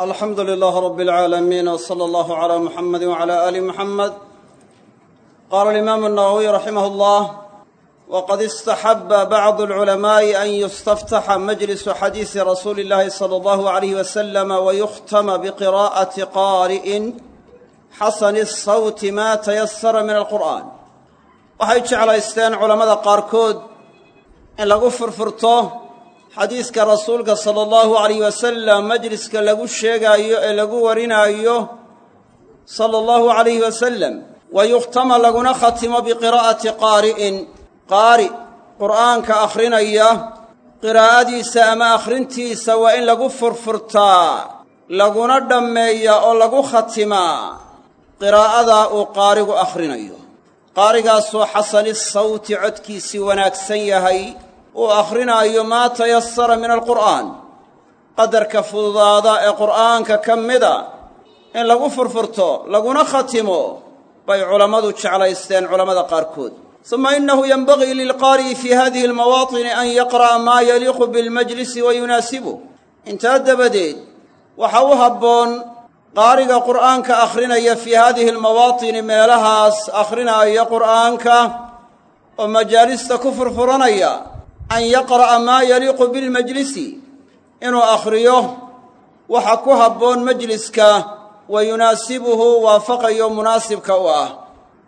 alxamdu lilaah rab اlcaalamiin wsala allahu cla muxamadi wcla ali muxamed qaala alimaamu الnawowiy raximah اllah wqad istaxaba bacdu اlculamaaءi an yustaftaxa majlisu xadiisi rasuuli اllahi salى اllahu عalayh waslama wayukhtama biqira'ati qaari'in xasani الsawti ma tayasara min alqur'an waxay jeclaysteen culammada qaarkood in lagu furfurto xadiiska rasuulka sala allahu alayh wasalam majliska lagu sheegaayo ee lagu warinaayo sala allahu alayhi wasalam wa yukhtama laguna khatimo biqiraa'ati qaari'in. Qaari qur'aanka akhrinaya qiraa'adiisa ama akhrintiisa waa in lagu furfurtaa laguna dhammeeyaa oo lagu khatimaa. Qiraa'adaa uu qaarigu akhrinayo qaarigaasoo xasani sawti codkiisii wanaagsan yahay uu akhrinaayo maa tayasara min alqur'aan. Qadarka fududaada ee qur'aanka ka mida in lagu furfurto laguna khatimo bay culammadu jeclaysteen culammada qaarkood. Suma innahu yenbagii lilqaari'i fii hadihi almawaatini an yaqra'a maa yaliiqu bilmajlisi wa yunaasibuh. Intaa dabadeed waxa u habboon qaariga qur'aanka akhrinaya fii hadihi almawaatini meelahaas akhrinaya qur'aanka oo majaalista ku furfuranaya an yaqra'a maa yaliiqu bilmajlisi inuu akhriyo waxa ku habboon majliska wa yunaasibuhu waafaqayo munaasibka u ah.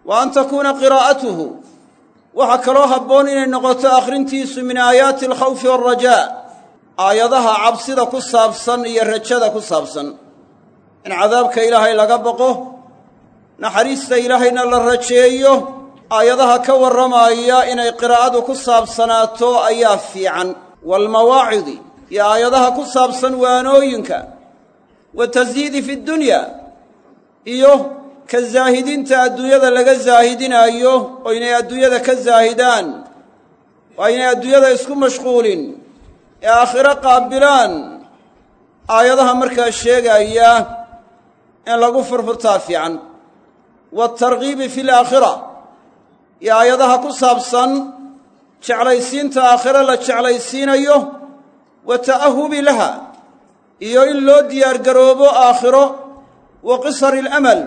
Wa an takuuna qiraa'atuhu waxaa kaloo habboon inay noqoto akhrintiisu min aayaati alkhawfi waalrajaa aayadaha cabsida ku saabsan iyo rajada ku saabsan. In cadaabka ilaahay laga baqo naxariista ilaahayna la rajeeyo aayadaha ka warramaaya inay qiraa'adu ku saabsanaato ayaa fiican. Waalmawaacidi iyo aayadaha ku saabsan waanooyinka wa tasyiidi fi ddunya iyo ka zaahidinta adduunyada laga zaahidinaayo oo inay adduunyada ka zaahidaan waa inay adduunyada isku mashquulin ee aakhiro qaabilaan. Aayadaha markaa sheegaya in lagu furfurtaa fiican. Waatargiibi fi alaakhira iyo aayadaha ku saabsan jeclaysiinta aakhiro la jeclaysiinayo wa ta'ahubi laha iyo in loo diyaargaroobo aakhiro wa qisari alamal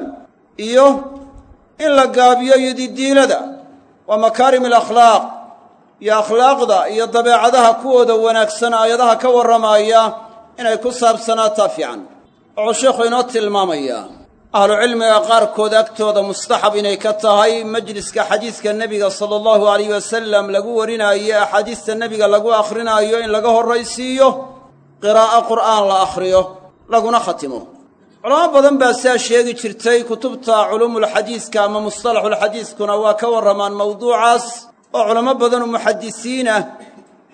iyo in la gaabiyo yodidiilada wa makaarimi alakhlaaq iyo akhlaaqda iyo dabeecadaha kuwooda wanaagsan aayadaha ka warramaaya inay ku saabsanaataa fiican. Wuxuu sheekhu inoo tilmaamayaa ahlucilmiga qaarkood agtooda mustaxab inay ka tahay majliska xadiiska nebiga sala allahu alayh wasalam lagu warinaayo axaadiista nebiga lagu akhrinaayo in laga horraysiiyo qiraa'o qur'aan la akhriyo laguna khatimo. Culamo badan baa sidaa sheegi jirtay kutubta culuumulxadiiska ama mustalaxulxadiiskuna waa ka warramaan mawduucaas oo culamo badanoo muxadisiinah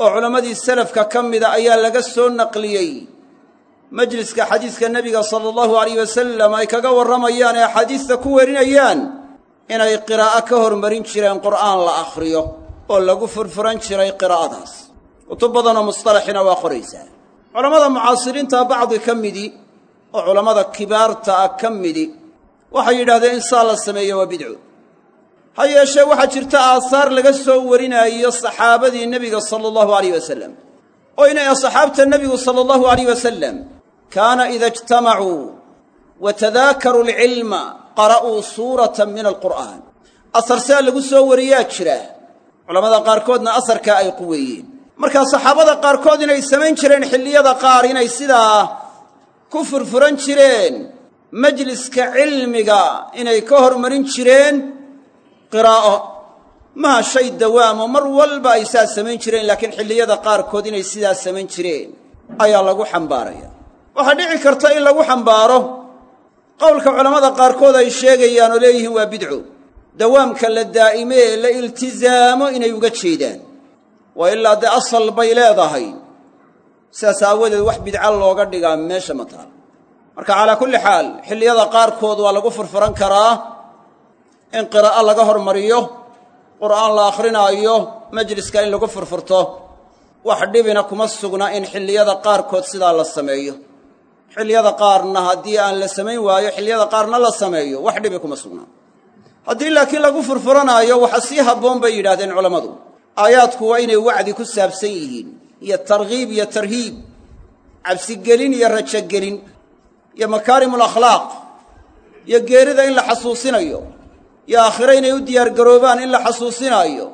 oo culammadii salafka ka mida ayaa laga soo naqliyey majliska xadiiska nebiga sala allahu alayh wasalam ay kaga warramayaan ee axaadiista ku werinayaan inay qiraa'o ka hormarin jireen qur'aan la akhriyo oo lagu furfuran jiray qiraa'adaas. Kutub badanoo mustalaxina waa qoraysaa culammada mucaasiriinta bacdi ka midi oo culammada kibaarta ah ka midi waxay yidhahdeen in saa la sameeyo waa bidco. Ha yeeshee waxaa jirta aahaar laga soo warinaayo saxaabadii nebiga sala allahu alayh wasalam oo inay asxaabta nebigu sala allahu alayh wasalam kaana ida ijtamacuu wa tadaakaruu alcilma qara'uu suuratan min alqur'aan. Asar sidaa lagu soo wariyaa jira culammada qaarkoodna asarkaa ay quweeyeen markaa saxaabada qaarkood inay samayn jireen xilliyada qaar inay sidaa ku furfuran jireen majliska cilmiga inay ka hormarin jireen qiraa'o maha shay dawaamo mar walba ay saa samayn jireen laakiin xilliyada qaarkood inay sidaa samayn jireen ayaa lagu xambaaraya waxaa dhici karta in lagu xambaaro. Qowlka culammada qaarkood ay sheegayaan oo leeyihiin waa bidco dawaamka la daa'imee la iltisaamo inay uga jeedaan. Waa ilaa dee asal bay leedahay. Sidaas aawadeed wax bidca looga dhigaa meesha ma taal. Marka calaa kulli xaal xilliyada qaarkood waa lagu furfuran karaa in qiraa'o laga hormariyo qur'aan la akhrinaayo majliska in lagu furfurto. Wax dhibina kuma sugna in xilliyada qaarkood sidaa la sameeyo xilliyada qaarna haddii aan la samayn waayo xilliyada qaarna la sameeyo wax dhibi kuma sugna haddii laakiin lagu furfuranaayo waxa sii habboon bay yidhahdeen culammadu. Aayaadku waa inay wacdi ku saabsan yihiin iyo targhiib iyo tarhiib cabsigelin iyo rajogelin iyo makaarim alakhlaaq iyo geerida in la xasuusinayo iyo aakhire inay u diyaargaroobaan in la xasuusinaayo.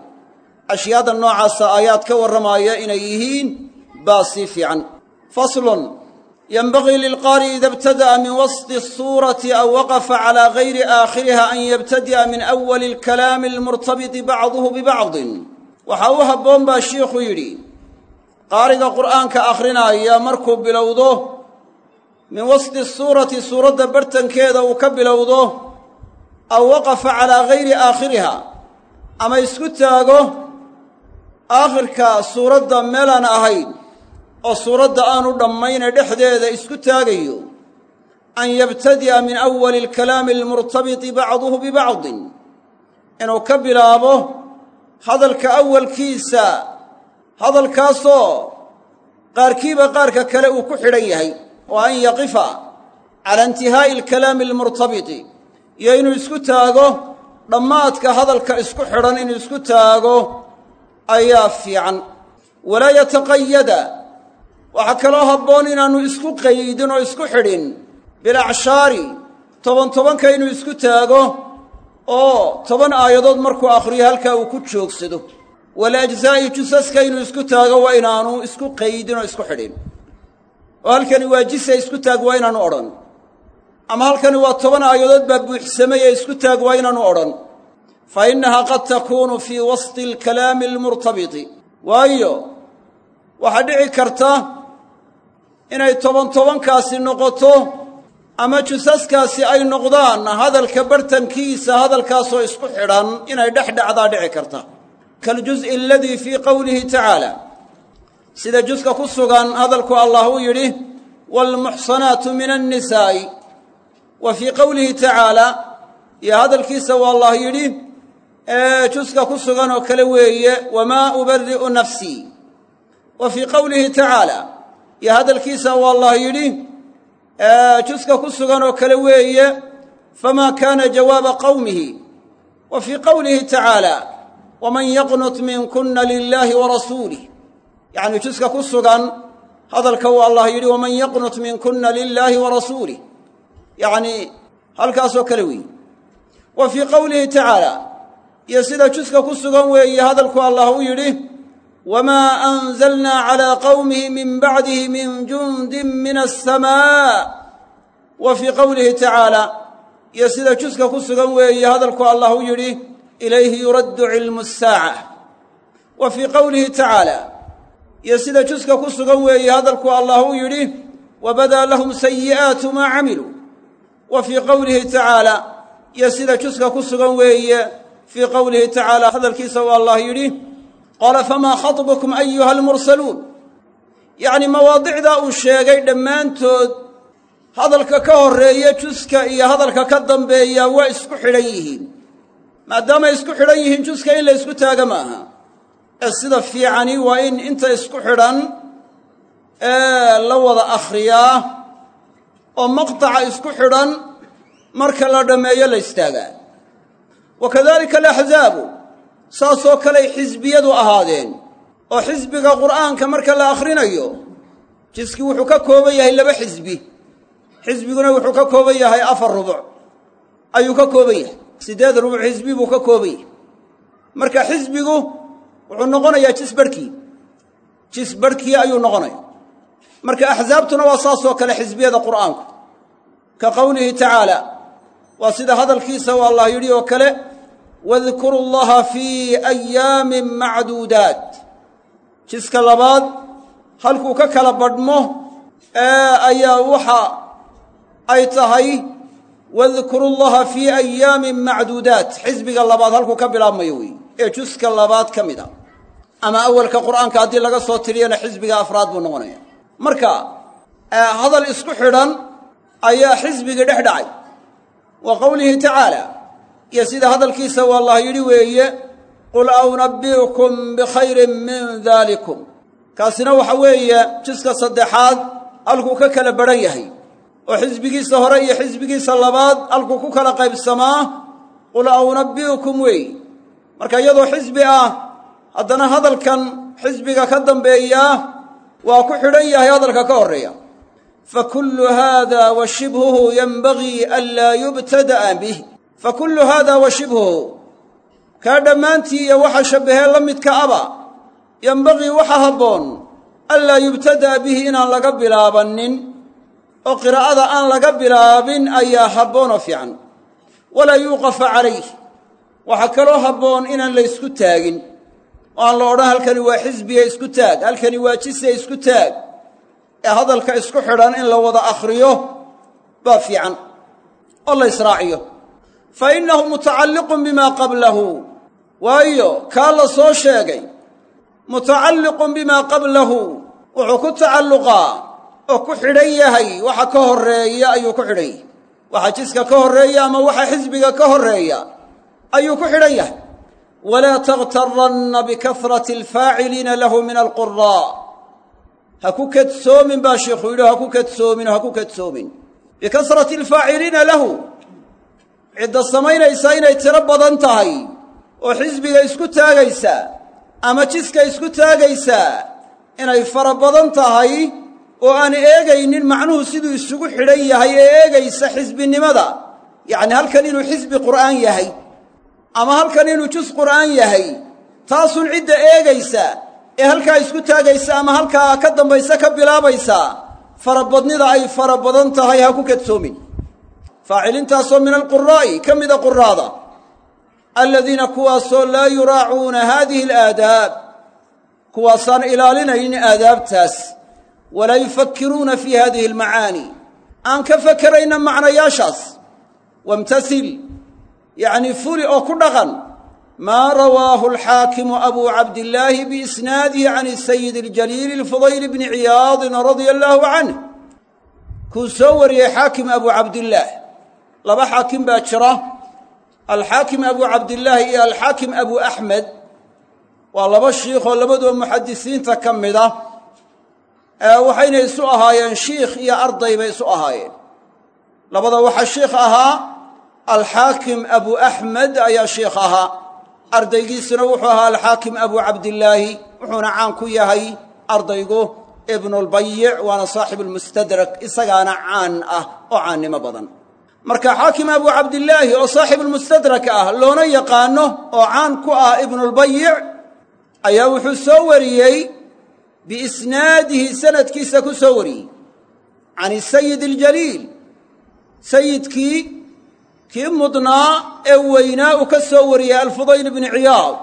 Ashyaada noocaasa aayaad ka warramaaya inay yihiin baa sii fiican. Faslun yenbagii lilqaari'i ida ibtada'a min wasdi asuurati aw waqafa calaa gayri aakhiriha an yabtadi'a min awali alkalaami almurtabiti bacduhu bibacdin waxaa u habboon baa shiikhu yidhi qaariga qur'aanka akhrinaaya markuu bilowdo min wasdi suurati suuradda bartankeeda uu ka bilowdo aw waqafa calaa gayri aakhiriha ama isku taago aakhirka suuradda meel ahayn oo suuradda aanu dhammayne dhexdeeda isku taagayo an yabtadi'a min awali alkalaami almurtabiti bacduhu bibacdin inuu ka bilaabo hadalka awalkiisa hadalkaasoo qaarkiiba qaarka kale uu ku xidhan yahay oo an yaqifa cala intihaa'i alkalaami almurtabiti iyo inuu isku taago dhammaadka hadalka isku xidhan inuu isku taago ayaa fiican. Walaa yataqayada waxaa kaloo habboon inaannu isku qaydin oo isku xidhin. Bilacshaari toban tobanka inuu isku taago oo toban aayadood markuu akhriyo halkaa uu ku joogsado. Walaajzaa'i jusaska inuu isku taago waa inaanu isku qaydin oo isku xidhin. Oo halkani waa jisa isku taag waa inaanu odhan. Ama halkani waa toban aayadood baa buuxsamay ee isku taag waa inaanu odhan. Fa innahaa qad takuunu fii wasطi alkalaami almurtabiti. Waayo waxaa dhici karta inay toban tobankaasi noqoto ama jusaskaasi ay noqdaan hadalka bartankiisa hadalkaasoo isku xidhan inay dhex dhacdaa dhici karta. Kaljuz'i aladii fii qowlihi tacaala sida juska ku sugan hadalku allah uu yidhi waalmuxsanaatu min annisaa'i wa fii qowlihi tacaala iyo hadalkiisa waa allah yidhi ee juska ku sugan oo kale weeye wamaa ubari'u nafsii. Wa fii qowlihi tacaala iyo hadalkiisa waa allah yidhi juska ku sugan oo kale weeye famaa kaana jawaaba qowmihi wa fii qowlihi tacaala waman yaqnut minkuna lilaahi warasuulih yacni juska ku sugan hadalka uu allah yidhi waman yaqnut minkuna lilaahi warasuulih yacnii halkaasoo kale weeye. Wa fii qowlihi tacaala iyo sida juska ku sugan weeye hadalku allah u yidhi wamaa anzalnaa calaa qowmihi min bacdihi min jundin min aلsamaa wa fii qowlihi tacaala iyo sida juska ku sugan weeye hadalku allah u yidhi ilayhi yuraddu cilmu الsaaca wa fii qowlihi tacaala iyo sida juska ku sugan weeye hadalku allah u yidhi wabadaa lahum sayi'aatu maa camiluu wa fii qowlihi tacaala iyo sida juska ku sugan weeye fii qowlihi tacaala hadalkiisa uu allah yidhi qaala famaa khaطbukum ayuha almursaluun yacni mawaadicdaa uu sheegay dhammaantood hadalka ka horreeya juska iyo hadalka ka dambeeya waa isku xidhan yihiin. Maadaamay isku xidhan yihiin juska in la ysku taaga maaha. Ee sida fiicani waa in inta isku xidhan ee la wada akhriyaa oo maqtaca isku xidhan marka la dhammeeyo la istaagaa. Wa kadalika alaxzaabu saasoo kaley xisbiyadu ahaadeen oo xisbiga qur'aanka marka la akhrinayo jiski wuxuu ka kooban yahay laba xisbi. Xisbiguna wuxuu ka kooban yahay afar rubuc. Ayuu ka kooban yahay. Siddeed rubuc xisbi buu ka kooban yahay. Marka xisbigu wuxuu noqonayaa jisbarhkii jisbarhkii ayuu noqonaya marka axsaabtuna waa saasoo kale xisbiyada qur'aanku ka qowlihi tacaala waa sida hadalkiisa u allah yidhi oo kale wadkuru llaha fii ayaamin macduudaat jiska labaad halkuu ka kala badhmo ee ayaa waxa ay tahay wadkuru llaha fii ayaamin macduudaat xisbiga labaad halkuu ka bilaabmayo wey ee juska labaad ka mid a ama awalka qur'aanka haddii laga soo tiriyana xisbiga afraad buu noqonaya marka hadal isku xidhan ayaa xisbigii dhex dhacay wa qowlihi tacaala iyo sida hadalkiisa u allah yidhi weeye qul awnabi'ukum bikhayrin min dalikum kaasina waxa weeye jiska saddexaad halkuu ka kala badhan yahay. Oo xisbigiisa hore iyo xisbigiisa labaad halkuu ku kala qaybsamaa qul awnabi'ukum weey marka iyadoo xisbi ah haddana hadalkan xisbiga ka dambeeyaa waa ku xidhan yahay hadalka ka horreeya. Fakullu haada wa shibhuhu yenbagii an laa yubtada'a bih fakullu haada wa shibhuhu kaa dhammaantii iyo waxa shabbahee la midka aba yenbagii waxa habboon an laa yubtada'a bihi inaan laga bilaabannin oo qiraa'ada aan laga bilaabin ayaa habboonoo fiican. Walaa yuuqafa calayh. Waxaa kaloo habboon inaan la ysku taagin. Oo aan la odhan halkani waa xisbiya isku taag halkani waa jisiya isku taag. Ee hadalka isku xidhan in la wada akhriyo baa fiican. Oo la israaciyo fa innahu mutacalliqun bimaa qablahu waayo kaa la soo sheegay mutacalliqun bimaa qablahu wuxuu ku tacalluqaa oo ku xidhan yahay waxa ka horreeya ayuu ku xidhan yahay waxa jiska ka horreeya ama waxa xisbiga ka horreeya ayuu ku xidhan yahay walaa takhtaranna bikasrati alfaaciliina lahu min alquraa ha ku kadsoomin baa sheikhu yidhi ha ku kadsoomin oo ha ku kadsoomin bikasrati alfaaciliina lahu cidda samaynaysaa inay tiro badan tahay oo xisbiga isku taagaysaa ama jiska isku taagaysaa inay fara badan tahay oo aan eegaynin macnuhu siduu isugu xidhan yahay ee eegaysa xisbinimada. Yacni halkan inuu xisbi qur'aan yahay ama halkan inuu jus qur'aan yahay taasun cidda eegaysa ee halkaa isku taagaysa ama halkaa ka dambaysa ka bilaabaysa farabadnida ay fara badan tahay ha ku kadsoomin faaciliintaasoo min alquraa'i ka mida quraada aladiina kuwaasoo laa yuraacuuna haadihi alaadaab kuwaasaan ilaalinaynin aadaabtaas walaa yufakiruuna fii hadihi almacaani. Aan ka fakerayna macnayaashaas. Wamtasil yacni fuli oo ku dhaqan. Maa rawaahu alxaakimu abuu cabdillaahi biisnaadihi can sayidi aljaliili alfudayl bni ciyaadin radia allaahu canh kuu soo wariyey xaakim abuu cabdillaah laba xaakim baa jira. Alxaakim abuu cabdillaahi iyo alxaakim abuu axmed waa laba shiikhoo labaduba muxadisiinta ka mida waxayna isu ahaayeen shiikh iyo arday bay isu ahaayeen. Labada waxaa shiikh ahaa alxaakim abu axmed ayaa shiikh ahaa. Ardaygiisuna wuxuu ahaa alxaakim abu cabdillaahi wuxuuna caan ku yahay ardaygu ibnulbayic waana saaxibu lmustadrak isagaana caan ah oo caannimo badan marka xaakim abu cabdillaahi oo saaxibulmustadrak ah loona yaqaano oo caan ku ah ibnulbayic ayaa wuxuu soo wariyey biisnaadihi sanadkiisa ku soo wariyey. Can sayid aljaliil sayidkii kii mudnaa ee weynaa uu ka soo wariyey alfudayl ibni ciyaad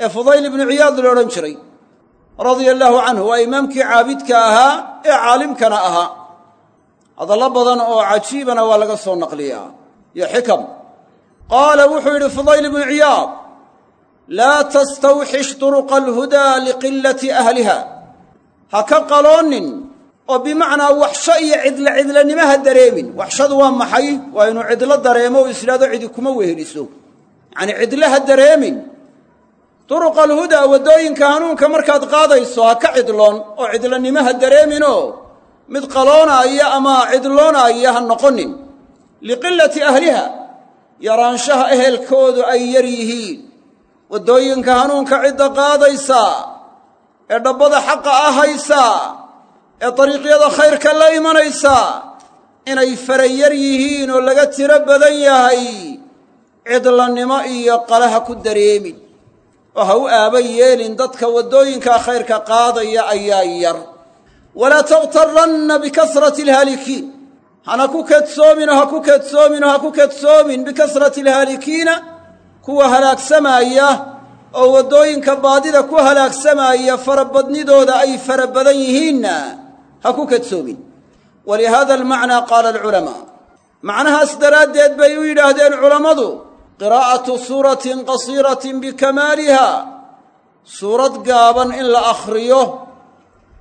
ee fudayl ibnu ciyaad la odhan jiray radia allaahu canhu waa imaamkii caabidka ahaa ee caalimkana ahaa hadallo badan oo cajiibana waa laga soo naqliyaa. Iyo xikam. Qaala wuxuu yidhi fudayl ibnu ciyaad laa tastawxish turuqa alhudaa liqilati ahliha. Ha ka qaloonin oo bimacnaa waxsho iyo cidla cidlanimo ha dareemin. Waxshadu waa maxay? Waa inuu cidlo dareemo o isidhahdo cidi kuma weheliso yacanii cidlo ha dareemin. Turuqa alhudaa waddooyinka hanuunka markaad qaadayso ha ka cidloon oo cidlanimo ha dareeminoo mid qaloonaaya ama cidloonaaya ha noqonin. Liqilati ahliha yaraanshaha ehelkoodu ay yar yihiin. Waddooyinka hanuunka cidda qaadaysaa ee dhabbada xaqa ah haysaa ee dariiqyada khayrka la imanaysaa inay farayar yihiin oo laga tiro badan yahay cidlanimo iyo qalaha ku dareemin. Oo ha u aaba yeelin dadka waddooyinka khayrka qaadaya ayaa yar walaa takhtaranna bikasrati alhaalikiin hana ku kadsoomin oo ha ku kadsoomin oo ha ku kadsoomin bikasrati alhaalikiina kuwa halaagsamaaya oo waddooyinka baadida ku halaagsamaaya farabadnidooda ay fara badan yihiinna ha ku kadsoomin walihaada almacnaa qaala alculamaa macnahaas daraaddeed bay u yidhaahdeen culammadu qiraa'atu suuratin qasiiratin bikamaaliha suurad gaaban in la akhriyo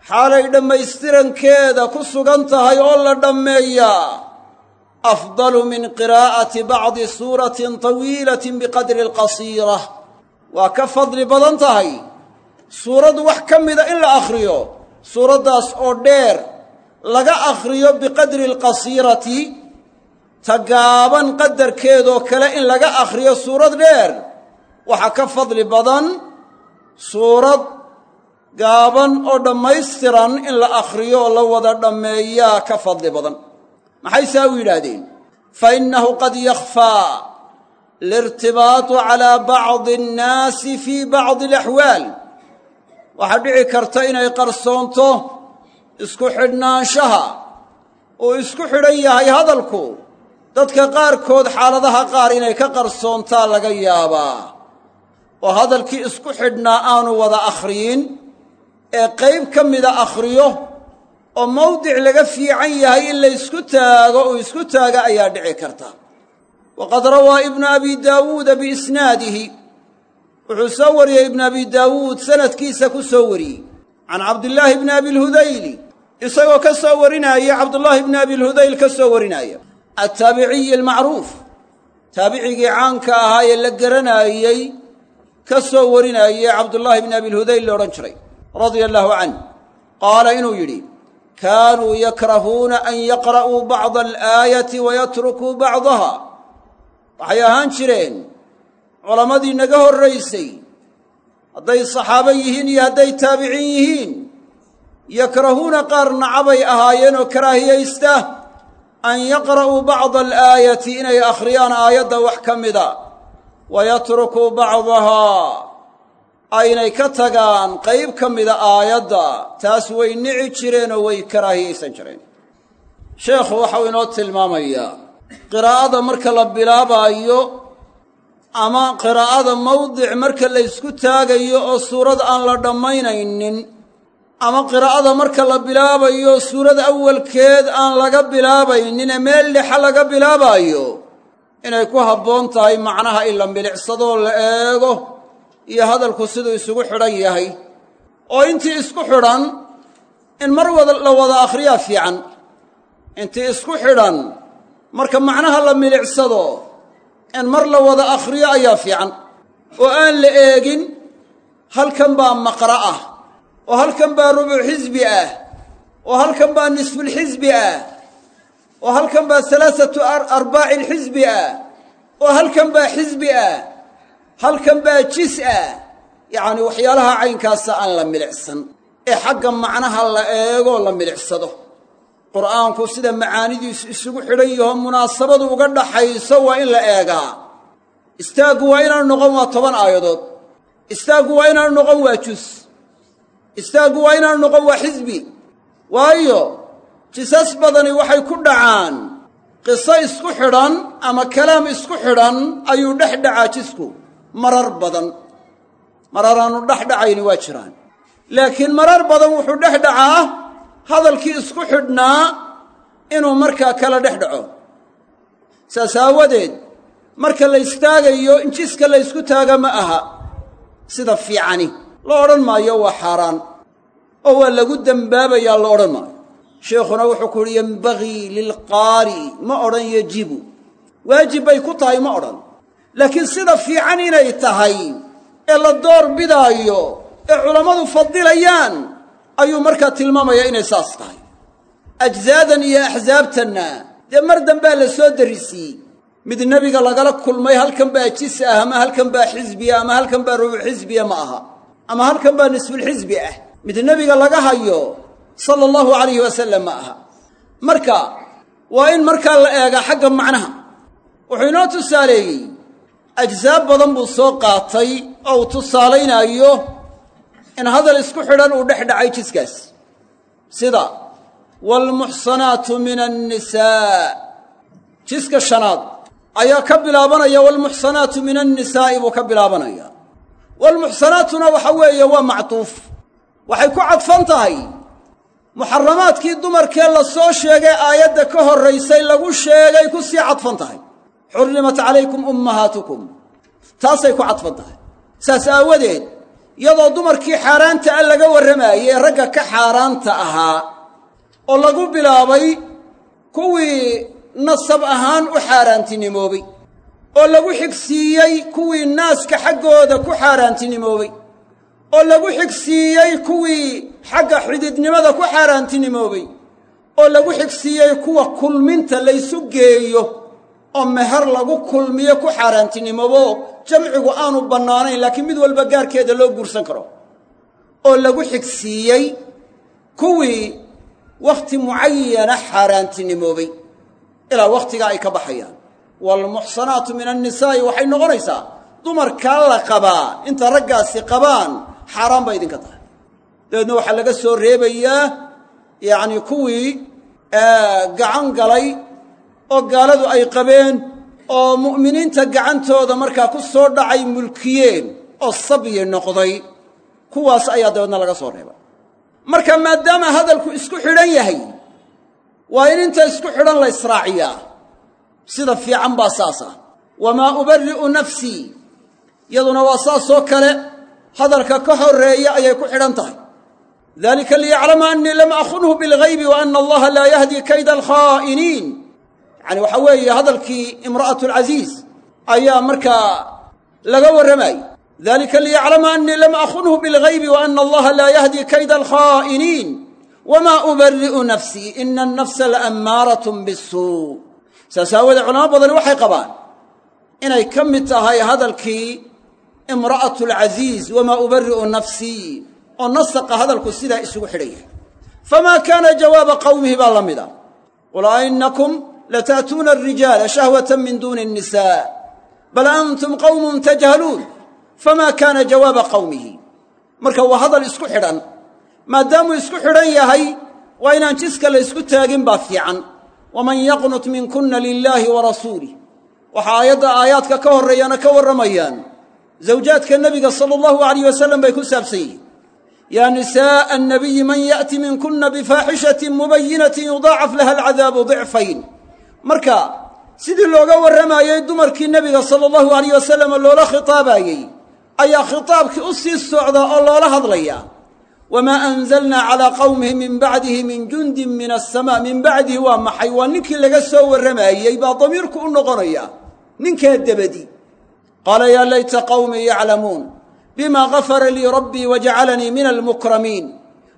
xaalay dhammaystirankeeda ku sugan tahay oo la dhammeeyaa afdalu min qiraa'ati bacdi suuratin tawiilatin biqadri alqasiira. Waa ka fadli badan tahay. Suurad wax ka mida in la akhriyo suuraddaas oo dheer laga akhriyo biqadri alqasiirati ta gaaban qadarkeedoo kale in laga akhriyo suurad dheer. Waxaa ka fadli badan suurad gaaban oo dhammaystiran in la akhriyo oo la wada dhammeeyaa ka fadli badan. Maxay saa u yidhaahdeen? Fa innahu qad yakhfaa lirtibaatu calaa bacdi annaasi fii bacdi alaxwaal waxaa dhici karta inay qarsoonto isku xidhnaanshaha uu isku xidhan yahay hadalku. Dadka qaarkood xaaladaha qaar inay ka qarsoontaa laga yaabaa. Oo hadalkii isku xidhnaa aanu wada akhriyin ee qayb ka mida akhriyo oo mawdic laga fiican yahay in la ysku taago uu isku taaga ayaa dhici karta. Waqad rawaa ibnu abi daawuuda biisnaadihi. Wuxuu soo wariyey ibnu abi daawuud sanadkiisa ku soo wariyey. Can cabdillaahi bni abilhudayli isagoo ka soo warinaya cabdullaahi bni abilhudayl ka soo warinaya attaabiciyi almacruuf taabicigii caanka ahaa ee la garanaayey ka soo warinaayey cabdullaahi bni abilhudayl la odhan jiray radia allaahu canh qaala inuu yidhi kaanuu yakrahuuna an yaqra'uu bacda alaayati wayatrukuu bacdaha. Waxay ahaan jireen culammadii naga horraysay hadday saxaabo yihiin iyo hadday taabiciin yihiin yakrahuuna qaar nacabay ahaayeenoo karaahiyaysta an yaqra'uu bacda alaayati inay akhriyaan aayadda wax ka mida wayatrukuu bacdahaa aynay ka tagaan qayb ka mida aayadda taas way nici jireenoo way karaahiyaysan jireen. Sheekhu waxau inoo tilmaamayaa qiraa'ada marka la bilaabaayo ama qiraa'ada mawdic marka la ysku taagayo oo suurad aan la dhammaynaynin ama qiraa'ada marka la bilaabayo suurad awalkeed aan laga bilaabaynin ee meel lixa laga bilaabaayo inay ku habboon tahay macnaha in la milicsadoo la eego iyo hadalku siduu isugu xidhan yahay. Oo intii isku xidhan in mar wada la wada akhriyaa fiican. Intii isku xidhan marka macnaha la milicsado in mar la wada akhriyo ayaa fiican. Oo aan la eegin halkan baa maqra ah. Oo halkan baa rubuc xisbi ah. Oo halkan baa nisfulxisbi ah. Oo halkan baa salaasatu arbaaci lxisbi ah. Oo halkan baa xisbi ah halkan baa jis ah. Yacni waxyaalaha caynkaasa aan la milicsan ee xagga macnaha la eegoo la milicsado. Qur'aanku sida macaanidiisu isugu xidhan yaho munaasabadu uga dhaxayso waa in la eegaa. Istaaggu waa inaanu noqon waa toban aayadood. Istaaggu waa inaanu noqon waa jus. Istaaggu waa inaanu noqon waa xisbi. Waayo jisas badani waxay ku dhacaan. Qiso isku xidhan ama kalaam isku xidhan ayuu dhex dhacaa jisku marar badan. Mararaannu dhex dhacayni waa jiraan. Laakiin marar badan wuxuu dhex dhacaa hadalkii isku xidhnaa inuu markaa kala dhex dhaco. Saas aawadeed marka la istaagayo in jiska la ysku taaga ma aha sida fiicani. La odhan maayo waa xaaraan oo waa lagu dembaabayaa la odhan maayo. Sheikhuna wuxuu ku uhi yembagii lilqaari'i ma odhan yejibu waajib bay ku tahay ma odhan laakiin sida fiican inay tahay ee la door bidaayo ee culammadu fadilayaan ayuu markaa tilmaamayaa inay saas tahay. Ajzaadan iyo axsaabtanna dee mar dambaa la soo darisiiyey mid nebiga lagala kulmay halkan baa jis ah ama halkan baa xisbiya ama halkan baa rubuc xisbiya ma aha ama halkan baa nisfulxisbi ah. Mid nebiga laga hayo sala allahu calayhi wasalam ma aha. Marka waa in markaa la eegaa xagga macnaha. Wuxuu inoo tusaaleeyey ajsaab badan buu soo qaatay oo uu tusaalaynaayo in hadal isku xidhan uu dhex dhacay jiskaas. Sida waalmuxsanaatu min annisaa jiska shanaad ayaa ka bilaabanaya waalmuxsanaatu min annisaa'i buu ka bilaabanaya. Waalmuxsanaatuna waxa weeye waa mactuuf waxay ku cadfan tahay. Muxaramaadkii dumarkee la soo sheegay aayadda ka horraysay lagu sheegay ku sii cadfan tahay xurrimat calaykum ummahaatukum. Taasay ku cadfan tahay. Saas aawadeed iyadoo dumarkii xaaraanta a laga warramaayey ee ragga ka xaaraanta ahaa oo lagu bilaabay kuwii nasab ahaan u xaaraantinimoobay oo lagu xigsiiyey kuwii naaska xaggooda ku xaaraantinimoobay oo lagu xigsiiyey kuwii xagga xididnimada ku xaaraantinimoobay oo lagu xigsiiyey kuwa kulminta laysu geeyo oo meher lagu kulmiyo ku xaaraantinimoobo jamcigu aanu bannaanayn laakiin mid walba gaarkeeda loo guursan karo. Oo lagu xigsiiyey kuwii wakhti mucayana xaaraantinimoobay ilaa wakhtigaa ay ka baxayaan. Waalmuxsanaatu min annisaa'i waxay noqonaysaa dumarkaa la qabaa inta raggaasi qabaan xaaraan bay idinka tahay. Dabeedna waxaa laga soo reebayaa yacni kuwii gacan galay oo gaaladu ay qabeen oo mu'miniinta gacantooda markaa ku soo dhacay mulkiyeen oo sabyi noqday kuwaas ayaa dabeedna laga soo reebay. Marka maadaama hadalku isku xidhan yahay waa in inta isku xidhan la israaciyaa. Sida fiican baa saas ah. Wamaa ubari'u nafsii yaduna waa saasoo kale hadalka ka horreeya ayay ku xidhan tahay. Dalika liyaclama annii lam akhunhu bilghaybi wa ana allaha laa yahdi kayda alkhaa'iniin yacani waxaa weeye hadalkii imra'atu alcasiis ayaa markaa laga warramayey dalika liyaclama annii lam akhunhu bilghaybi wa ana allaha laa yahdi kayda alkhaa'iniin. Wamaa ubari'u nafsii ina annafsa laammaaratun bisuu saas aawoodee culamo badani waxay qabaan inay ka mid tahay hadalkii imra'atu alcasiis wamaa ubari'u nafsii oo nasaqa hadalku sidaa isugu xidhan yahay famaa kaana jawaaba qawmihi baa la mid a qul lataatuuna alrijaala shahwatan min duuni الnisaa bal antum qawmun tajhaluun famaa kaana jawaaba qawmihi marka waa hadal isku xidhan maadaamuu isku xidhan yahay waa inaan jiska la ysku taagin baa fiican waman yaqnut minkunna lilaahi wa rasuulih waxa aayadda aayaadka ka horreeyana ka warramayaan zawjaadka nebiga sala allahu alayh wasalam bay ku saabsan yihiin yaa nisa'a annabiyi man ya'ti minkunna bifaaxishatin mubayinatin yudaacaf laha alcadaabu dicfayn marka sidii looga warramayey dumarkii nebiga sala allahu alayh wasalam loola khitaabayey ayaa khitaabkii u sii socda oo loola hadlaya wamaa anzalnaa calaa qawmihi min bacdihi min jundin min asamaa min bacdihi waa maxay? Waa ninkii laga soo warramayey baa damiirku u noqonaya ninkaa debadi qaala yaa layta qawmii yaclamuun bima gafara lii rabbii wajacalanii min almukramiin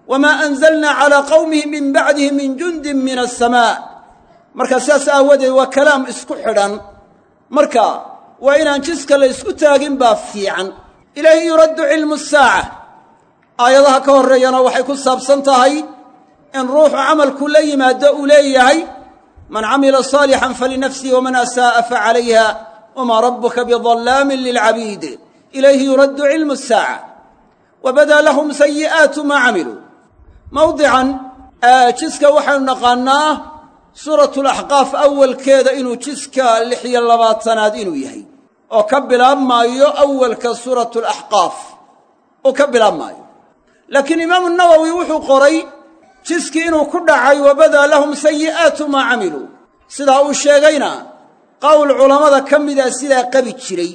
wamaa anzalnaa calaa qawmihi min bacdihi min jundin min asamaa marka sidaas aawadeed waa kalaam isku xidhan. Marka waa inaan jiska la ysku taagin baa fiican. Ilayhi yuraddu cilmu saaca. Aayadaha ka horreeyana waxay ku saabsan tahay in ruuxu camalku la yimaado uu leeyahay man camila saalixan falinafsihi waman asaa'a facalayha wamaa rabbuka bidallaamin lilcabiid. Ilayhi yuraddu cilmu saaca. Wa badaa lahum sayi'aatu maa camiluu mawdican jiska waxaynu naqaannaa suuratulaxqaaf awalkeeda inuu jiska lix iyo labaatanaad inuu yahay. Oo ka bilaabmaayo awalka suuratulaxqaaf oo ka bilaabmaayo laakiin imaamu nawowi wuxuu qoray jiskii inuu ku dhacay wabadaa lahum sayi'aatu maa camiluu sidaa uu sheegayna qowl culammada ka mida sidaa qabi jiray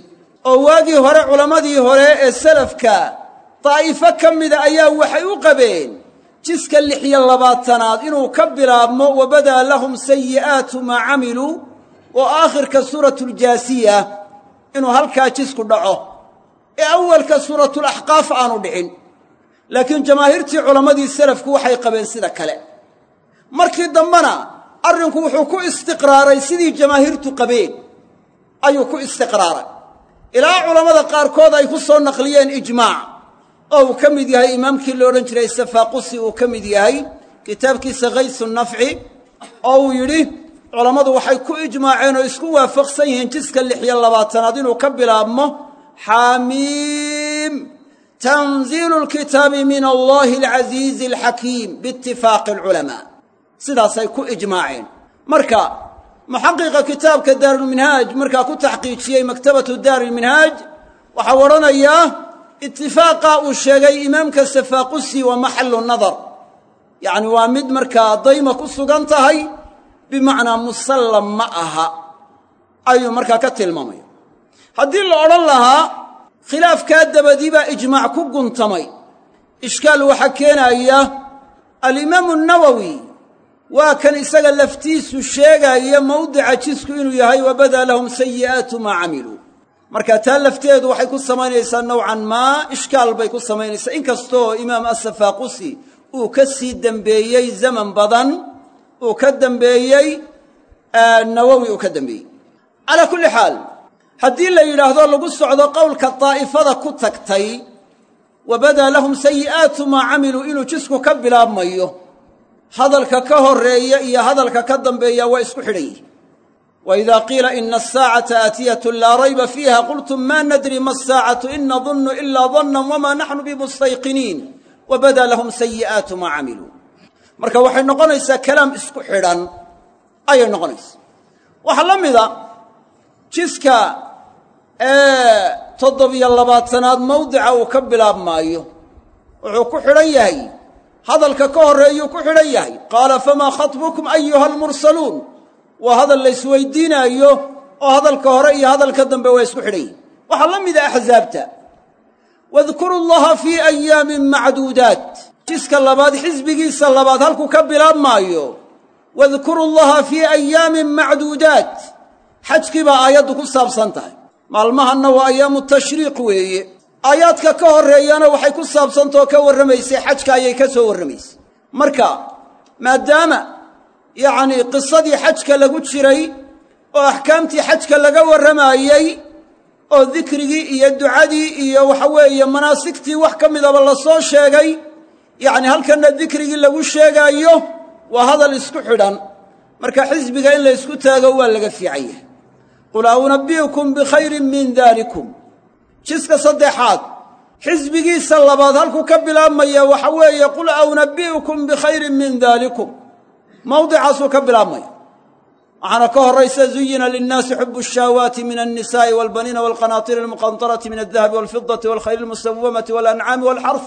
oo waagii hore culammadii hore ee salafka daa'ifo ka mida ayaa waxay u qabeen jiska lix iyo labaatanaad inuu ka bilaabmo wabadaa lahum sayi'aatu maa camiluu oo aakhirka suuratuljaasiya inuu halkaa jisku dhaco. Ee awalka suuratulaxqaaf aanu dhicin. Laakiin jamaahiirtii culammadii salafku waxay qabeen sida kale. Markii dambena arrinku wuxuu ku istiqraaray sidii jamaahiirtu qabeen. Ayuu ku istiqraaray. Ilaa culammada qaarkood ay ku soo naqliyeen ijmaac oo uu ka mid yahay imaamkii la odhan jiray safaaqusi uu ka mid yahay kitaabkiisa khaysu nafci oo uu yidhi culammadu waxay ku ijmaaceen oo isku waafaqsan yihiin jiska lix iyo labaatanaad inuu ka bilaabmo xaamiim tanziilu lkitaabi min allahi alcasiizi alxakiim biitifaaqi alculamaa sidaasay ku ijmaaceen. Marka muxaqiqa kitaabka daarulminhaaj markaa ku taxqiijiyey maktabatu daarilminhaaj waxau odhanayaa itifaaqa uu sheegay imaamka safaaqusi waa maxalu nadar. Yacni waa mid markaa dayma ku sugan tahay bimacnaa musallam ma aha. Ayuu markaa ka tilmaamaya. Haddii la odhan lahaa khilaafkaa dabadii baa ijmaac ku guntamay. Ishkaal waxaa keenaya alimaamu nawowi waa kan isaga laftiisu sheegaya mawdica jisku inuu yahay wabadaa lahum sayi'aatu maa camiluu marka taa lafteedu waxay ku samaynaysaa nowcan maa ishkaal bay ku samaynaysaa. Inkastoo imaam asafaaqusi uu ka sii dembeeyey zaman badan uu ka dembeeyey nawowi uu ka dembeeyey calaa kulli xaal haddii la yidhaahdo lagu socdo qowlka daa'ifada ku tagtay wa badaa lahum sayi'aatu maa camiluu inuu jisku ka bilaabmayo hadalka ka horreeya iyo hadalka ka dambeeya waa isku xidhan yihiin wa idaa qiila ina asaacata aatiyatun laa rayba fiiha qultum maa nadri ma asaacatu in nadunnu ilaa dannan wamaa naxnu bimustayqiniin wa badaa lahum sayi'aatu maa camiluu marka waxay noqonaysaa kalaam isku xidhan ayay noqonaysaa waxaa la mida jiska toddobiyo labaatanaad mawdica uu ka bilaabmaayo wuxuu ku xidhan yahay hadalka ka horreeyuu ku xidhan yahay qaala famaa khatbukum ayuha almursaluun waa hadal la isweydiinaayo oo hadalka hore iyo hadalka dambe waa isku xidhan yihiin waxaa la mida axsaabta wadkuru llaha fii ayaamin macduudaat. Jiska labaad xisbigiisa labaad halkuu ka bilaabmaayo wadkuru llaha fii ayaamin macduudaat. Xajkii baa aayaddu ku saabsan tahay. Maalmahanna waa ayaamu tashriiq weeye. Aayaadka ka horreeyana waxay ku saabsantaoo ka warramaysay xajka ayay ka soo warramaysay. Marka maadaama yacnii qisadii xajka lagu jiray oo axkaamtii xajka laga warramaayey oo dikrigii iyo ducadii iyo waxa weeye manaasigtii wax ka midaba la soo sheegay yacni halkanna dikrigii lagu sheegaayo waa hadal isku xidhan. Marka xisbiga in la ysku taago waa laga fiican yahay. Qul awunabbi'ukum bikhayrin min daalikum. Jiska saddexaad xisbigiisa labaad halkuu ka bilaabmaya waxa weeye qul awunabbi'ukum bikhayrin min daalikum mawdicaasuu ka bilaabmaya. Waxaana ka horaysa zuyina linnaasi xubu ashaawaati min alnisaa'i walbaniina walqanaatiri almuqantarati min aldahabi walfidati walkhayli almusawamati walancaami walxarf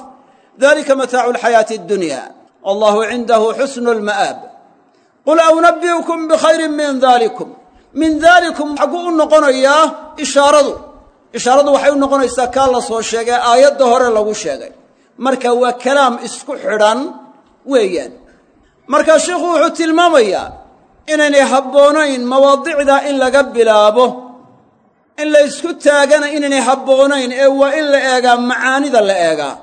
dalika mataacu alxayaati addunya. Wallahu cindahu xusnu lma'aab qul awunabbi'ukum bikhayrin min daalikum min daalikum xagguu u noqonayaa ishaaradu. Ishaaradu waxay u noqonaysaa kaa la sheegay aayadda hore lagu sheegay. Marka waa kalaam isku xidhan weeyaan markaa sheikhu wuxuu tilmaamayaa inaynay habboonayn mawaadicda in laga bilaabo in la ysku taagana inaynay habboonayn ee waa in la eegaa macaanida la eegaa.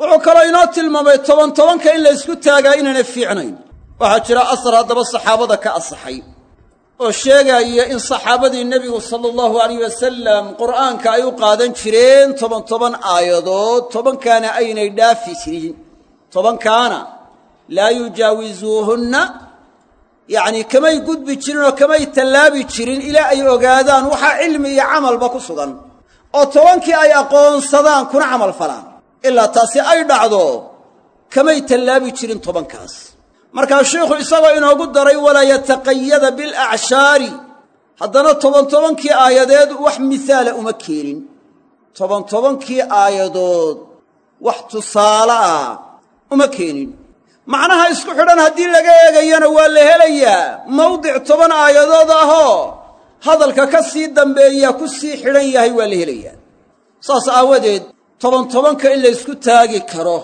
Wuxuu kaloo inoo tilmaamay toban tobanka in la ysku taagaa inaynay fiicnayn. Waxaa jira asar haddaba saxaabada ka asaxay oo sheegaya in saxaabadii nebigu sala allahu alayh wasalam qur'aanka ay u qaadan jireen toban toban aayadood tobankaana aynay dhaafi jirin tobankaana laa yujaawisuuhunna yacnii kamay gudbi jirin oo kamay tallaabi jirin ilaa ay ogaadaan waxaa cilmi iyo camalba ku sugan. Oo tobankii ay aqoonsadaan kuna camal falaan. Ilaa taasi ay dhacdo kamay tallaabi jirin tobankaas. Markaa sheikhu isagoo inoogu daray walaa yataqayada bilacshaari haddana toban tobankii aayadeed wax misaala uma keenin. Toban tobankii aayadood wax tusaale ah uma keenin macnaha isku xidhan haddii laga eegayana waa la helayaa. Mawdic toban aayadood ahoo hadalka ka sii dambeeyaa ku sii xidhan yahay waa la helayaa. Saas aawadeed toban tobanka in la ysku taagi karo.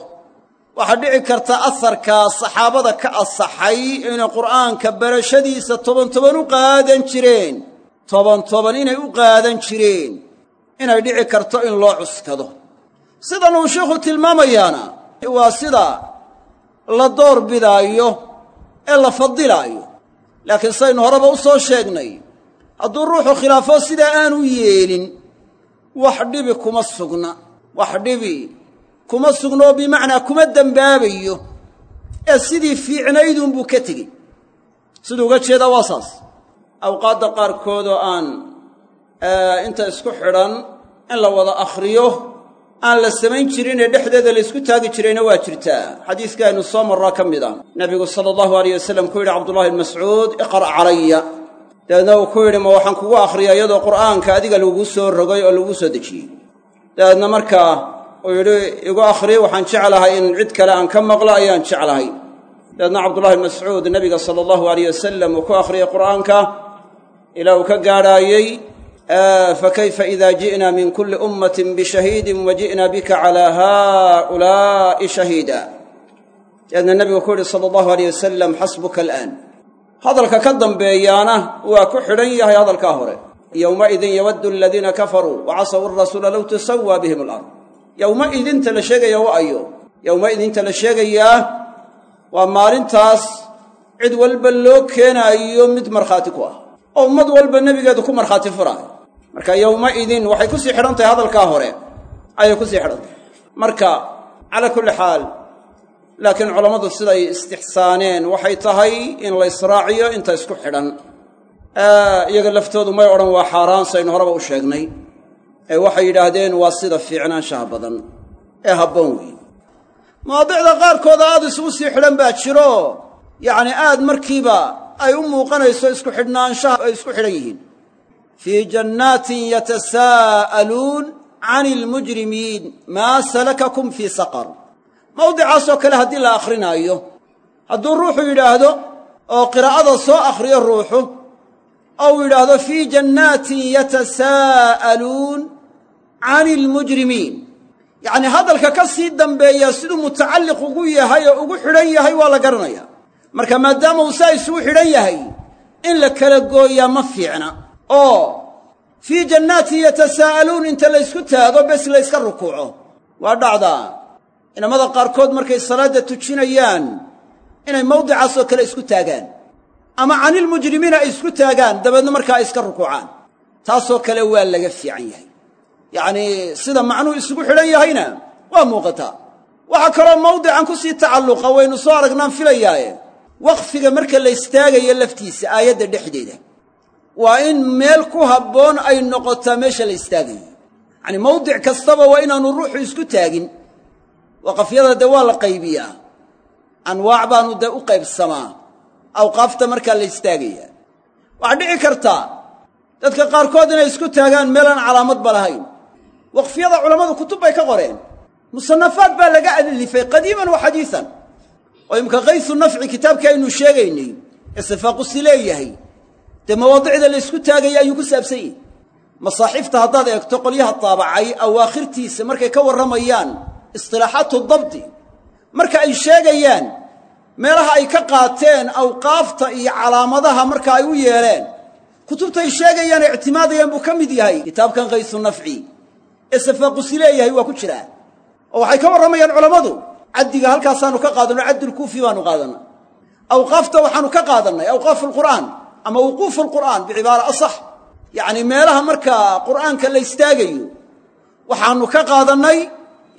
Waxaa dhici karta asarkaa saxaabada ka asaxay inay qur'aanka barashadiisa toban toban u qaadan jireen. Toban toban inay u qaadan jireen. Inay dhici karto in loo cuskado. Sidan uu sheikhu tilmaamayaana waa sida la door bidaayo ee la fadilaayo. Laakiin saynu horeba u soo sheegnay hadduu ruuxu khilaafo sidaa aanu yeelin wax dhibi kuma sugna. Wax dhibi kuma sugnoo bimacnaa kuma dembaabayo ee sidii fiicnaydunbuu ka tegey. Siduu uga jeedaa waa saas. Awqaadda qaarkood oo aan inta isku xidhan in la wada akhriyo aan la samayn jirin ee dhexdeeda la ysku taagi jirayna waa jirtaa xadiiska aynu soo marraa ka mid ah nebigu sala allahu alayh wasalam ku yidhi cabdullahi bn iqra' calaya dabeedna uu ku yidhi ma waxaan kugu akhriyaa iyadoo qur'aanka adiga lagu soo rogay oo lagu soo dejiyey dabeedna markaa uu yidhi igu akhri waxaan jeclahay in cid kale aan ka maqlo ayaan jeclahay. Dabeedna cabdullahi bn mascuud nebiga sala allahu alayh wasalam uu ku akhriyay qur'aanka ilaa uu ka gaadhaayey fakayfa ida ji'na min kulli ummatin bishahiidin wa ji'na bika calaa haa'ulaa'i shahiida. Dabeedna nebigu ku yidhi sala allahu alayh wasalam xasbuka alaan. Hadalka ka dambeeyaana waa ku xidhan yahay hadalkaa hore. Yowmaidin yawaddu aladiina kafaruu wa casaw arasuula low tusawaa bihim alard. Yowma idinta la sheegaya wa ayo. Yowma idinta la sheegayaa waa maalintaas cid walba loo keenaayo mid markhaati ku ah. Oo ummad walba nebigeedu ku markhaati furaayo marka yowma idin waxay ku sii xidhan tahay hadalkaa hore. Ayay ku sii xidhan tahay marka calaa kulli xaal laakiin culammadu siday istixsaaneen waxay tahay in la israaciyo inta isku xidhan. Iyaga laftoodu may odhan waa xaaraan saynu horeba u sheegnay. Ee waxay yidhaahdeen waa sida fiicnaanshaha badan ee habboon weeye mawaadicda qaarkooda aad isugu sii xidhan baa jiro. Yacni aad markiiba ay u muuqanayso isku xidhnaanshaha ay isku xidhan yihiin fii jannaatin yatasaa'aluun cani ilmujrimiin maa salakakum fii saqar mawdicaasoo kale haddii la akhrinaayo hadduu ruuxu yidhaahdo oo qiraa'ada soo akhriyo ruuxu ou yidhaahdo fii jannaatin yatasaa'aluun cani ilmujrimiin yacnii hadalka ka sii dambeeya siduu mutacalliq ugu yahay oo ugu xidhan yahay waa la garanaya marka maadaama uu saa isugu xidhan yahay in la kala gooyaa ma fiicna oo fii jannaatin yatasaa'aluun inta laysku taago bes layska rukuuco. Waa dhacdaa inamada qaarkood markay salaadda tujinayaan inay mawdicaasoo kale isku taagaan. Ama canilmujrimiina ay isku taagaan dabeedna markaa ay iska rukuucaan. Taasoo kale waa laga fiican yahay. Yacnii sida macnuhu isugu xidhan yahayna waa muuqataa waxaa kaloo mawdican ku sii tacalluqa waynu soo aragnaan filayaaye. Waqfiga marka la istaagayo laftiisa aayadda dhexdeeda waa in meel ku habboon ay noqotaa meesha la istaagayo yacanii mawdic kastaba waa inaanu ruuxu isku taagin. Waqafyada dee waa la qaybiyaa. Anwaac baanu dee u qaybsamaa. Awqaafta markaa la istaagaya. Waxaa dhici kartaa dadka qaarkood inay isku taagaan meelaan calaamadba lahayn. Waqfiyada culammadu kutub bay ka qoreen. Musanafaad baa laga alifay qadiiman wa xadiisan. Oo imka kaysu nafci kitaabkii aynu sheegaynay ee safaaqusi leeyahay dee mawaadicda la ysku taagaya ayuu ku saabsan yahy masaaxiifta haddaad eegto qolyaha taabacay awaakhirtiisa markay ka warramayaan istilaaxaatu dabdi marka ay sheegayaan meelaha ay ka qaateen awqaafta iyo calaamadaha marka ay u yeeleen kutubtay sheegayaan ictimaadayaan buu ka mid yahay. Kitaabkan kaysu nafci ee safaaqusi leeyahay waa ku jiraa oo waxay ka warramayaan culammadu caddiga halkaasaanu ka qaadanno caddulkuufi baanu qaadannay awqaafta waxaanu ka qaadannay awqaafu alqur'aan ama wuquufu alqur'aan bicibaara asax. Yacnii meelaha markaa qur'aanka la istaagayo waxaanu ka qaadannay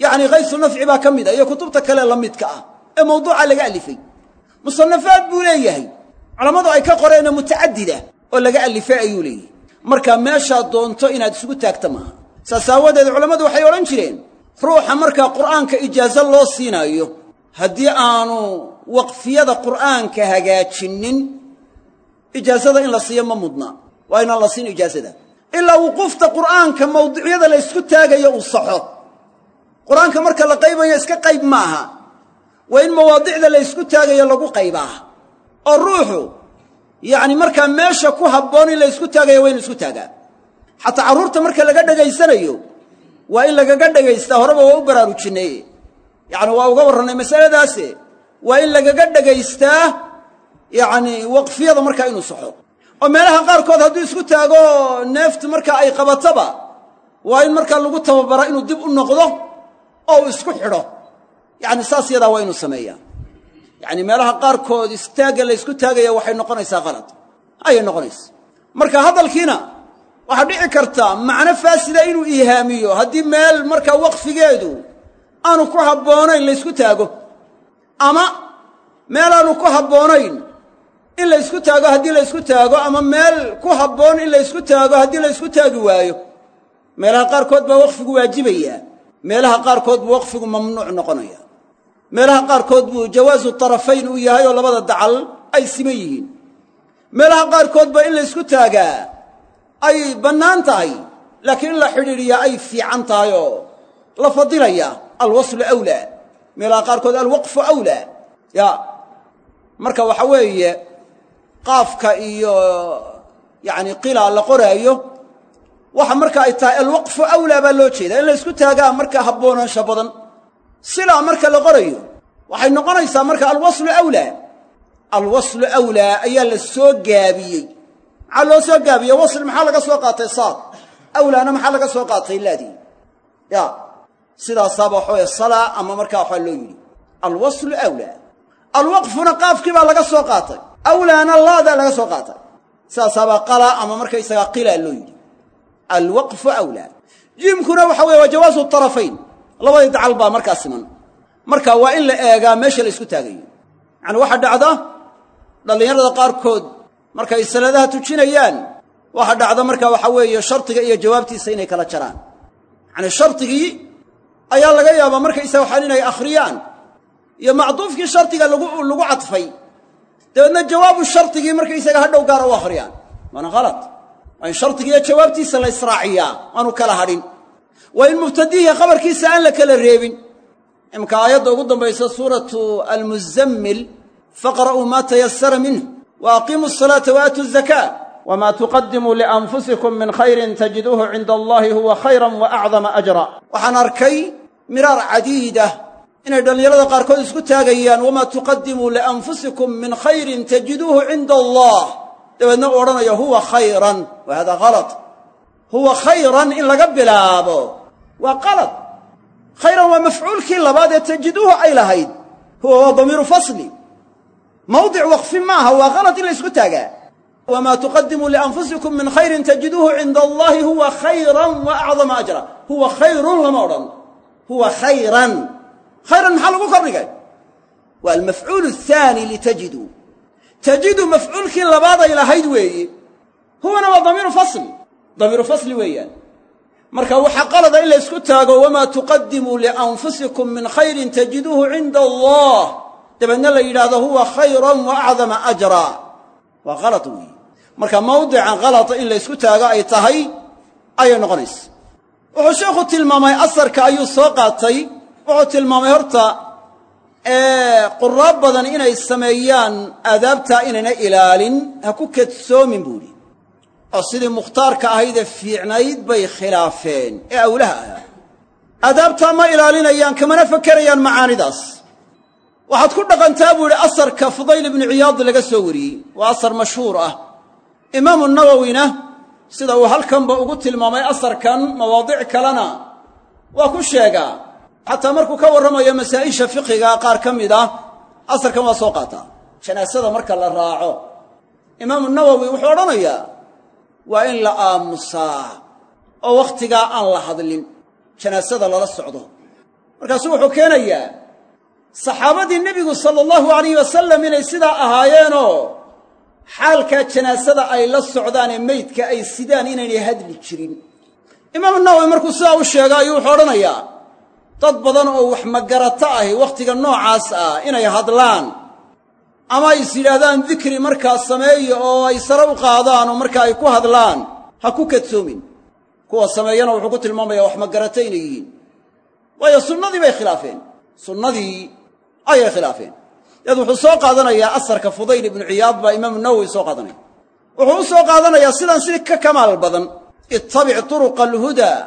yacni kaysu nafci baa ka mid a iyo kutubta kale la midka ah ee mawduuca laga alifay. Musanafaad buu leeyahay. Culammadu ay ka qoreenoo mutacadida oo laga alifay ayuu leeyahay. Marka meeshaad doonto inaad isugu taagta maaha. Saas aawadeed culammadu waxay odhan jireen ruuxa markaa qur'aanka ijaaso loo siinaayo haddii aanu waqfiyada qur'aanka hagaajinnin ijaasada in la siiyo ma mudna. Waa inaan la siin ijaasada ilaa wuquufta qur'aanka mawduucyada la ysku taagayo uu saxo. Qur'aanka marka la qaybayo iska qayb ma aha waa in mawaadicda la ysku taagayo lagu qaybaa. Oo ruuxu yacni markaa meesha ku habboon in la ysku taagayo waa in la isku taagaa. Xataa carruurta marka laga dhegaysanayo waa in lagaga dhegaystaa horeba waa u baraarujinay. Yacni waa uga warrannay masaladaase. Waa in lagaga dhegaystaa yacni waqfiyada markaa inuu saxo. Oo meelaha qaarkood hadduu isku taago neeftu markaa ay qabataba waa in markaa lagu tababara inuu dib u noqdo oo uu isku xidho. Yacni saas yadaa waa inuu sameeyaa. Yacni meelaha qaarkood istaagga la ysku taagaya waxay noqonaysaa qalad ayay noqonaysa. Marka hadalkiina waxaa dhici karta macno faasida inuu iihaamiyo haddii meel markaa waqfigeedu aanu ku habboonayn la ysku taago. Ama meel aanu ku habboonayn in la ysku taago haddii la ysku taago ama meel ku habboon in la ysku taago haddii la ysku taagi waayo. Meelaha qaarkood baa waqfigu waajibayaa meelaha qaarkood buu waqfigu mamnuuc noqonaya. Meelaha qaarkood buu jawaasu tarafayn uu yahay oo labada dacal ay siman yihiin. Meelaha qaarkood ba in la ysku taagaa ay bannaan tahay laakiin in la xidhiidhiyaa ay fiican tahay oo la fadilaya alwaslu awlaa. Meelaha qaarkood alwaqfu awlaa. Ya marka waxa weeye qaafka iyo yacni qila la qoraayo waxa marka ay tahay alwaqfu awlaa baa loo jeedaa. In la ysku taagaa marka haboonaansha badan. Silaa marka la qorayo waxay noqonaysaa marka alwaslu awlaa alwaslu awlaa ayaa la soo gaabiyey. Maxaa loo soo gaabiye wasl maxaa laga soo qaatay? Saad. Awlaana maxaa laga soo qaatay? Laadii ya. Sidaasaaba waxaweye salaa ama markaa waxaa loo yidhi alwaslu awlaa alwaqfuna qaafkii baa laga soo qaatay awlaana laadaa laga soo qaatay. Sidaasaabaa qala ama markaysagaa qilaa loo yidhi. Alwaqfu awlaa. Jiimkuna waxa weye waa jawaasu tarafayn. Labadii dacal baa markaa siman. Marka waa in la eegaa meesha la isku taagayo yacani waxaa dhacda dhallinyarada qaarkood markay salaadaha tujinayaan waxaa dhacda marka waxa weeye shardiga iyo jawaabtiisa inay kala jaraan. Yacani shardigii ayaa laga yaabaa markaysaga waxaan inay akhriyaan. Iyo macduufkii shardiga lagu lagu cadfay dabeedna jawaabu shardigii markaysaga hadhow gaara u akhriyaan waana khalad. Waa in shardiga iyo jawaabtiisa la israaciyaa aanu kala hadhin. Waa in mubtadihi khabarkiisa aan la kala reebin. Imka aayadda ugu dambaysa suuratu almuzammil faqra'uu maa tayasara minh wa aqiimuu asalaata wa aatuu zakaa wma tuqadimuu lianfusikum min khayrin tajiduuhu cinda allahi huwa khayra wa acdama ajra. Waxaan arkay miraar cadiidah inay dhallinyarada qaarkood isku taagayaan wamaa tuqadimuu lianfusikum min khayrin tajiduuhu cinda allah. Dabeedna u odhanayo huwa khayran. Wa hada halad huwa khayran in laga bilaabo. Waa qalad khayran waa mafcuulkii labaad ee tajiduuhu ay lahayd. Huwa waa damiiru fasli. Mawdic waqfi maaha waa qalad in la ysku taagaa. Wma tuqadimuu lianfusikum min khayrin tajiduuhu cinda allahi. Huwa khayran. Wa acdama ajra. Huwa khayrun lama odhan. Huwa khayran khayran maxaa lagu kordhigay? Waa almafcuul ahaani litajiduu tajidu. Mafcuulkii labaaday lahayd weeye huwana waa damiiru fasli damiiru fasli weeyaan. Marka waxaa qalada in la ysku taago wamaa tuqadimuu lianfusikum min khayrin tajiduuhu cinda allah. Dabeedna la yidhaahdo huwa khayran wa acdama ajra. Waa qalad weeye marka mawdican kalata in la ysku taago ay tahay ayay noqonaysa. Wuxuu sheekhu tilmaamay asarka ayuu soo qaatay wuxuu tilmaamay horta quraab badan inay sameeyaan aadaabtaa inayna ilaalin ha ku kadsoomin buu idhi oo sidii mukhtaarka ahaydee fiicnayd bay khilaafeen ee awlaha ahaa. Aadaabtaa ma ilaalinayaan kamana fakerayaan macaanidaas. Waxaad ku dhaqantaa buu idhi asarka fudayl ibnu ciyaad laga soo wariyey. Waa asar mashhuur ah. Imaamu nawowina sida uu halkanba ugu tilmaamay asarkan mawaadic kalena waa ku sheegaa xataa markuu ka warramayo masaa'isha fiqiga qaar ka mid ah asarkan waa soo qaataa. Janaasada marka la raaco imaamu nawowi wuxuu odhanayaa waa in la aamusaa oo wakhtigaa aan la hadlin janaasada lala socdo. Markaasuu wuxuu keenayaa saxaabadii nebigu sala allahu alayh wasalam inay sidaa ahaayeenoo xaalkaa janaasada ay la socdaan ee meydka ay sidaan inaynay hadli jirin. Imaamu nawowi markuu sidaa u sheega ayuu wuxuu odhanayaa dad badan oo wax magarato ahi wakhtiga noocaas ah inay hadlaan. Ama ay is yidhaahdaan dikri markaa sameeya oo ay sare u qaadaan oo markaa ay ku hadlaan. Ha ku kadsoomin. Kuwa sameeyana wuxuu ku tilmaamayaa wax magarato inay yihiin. Waayo sunnadii bay khilaafeen. Sunnadii ayay khilaafeen. Daed wuxuu soo qaadanayaa asarka fudayl ibnu ciyaad baa imaamu nawowi soo qaadanaya. Wuxuu u soo qaadanayaa sidaan si ka kamaal badan. Ittabic turuqa alhudaa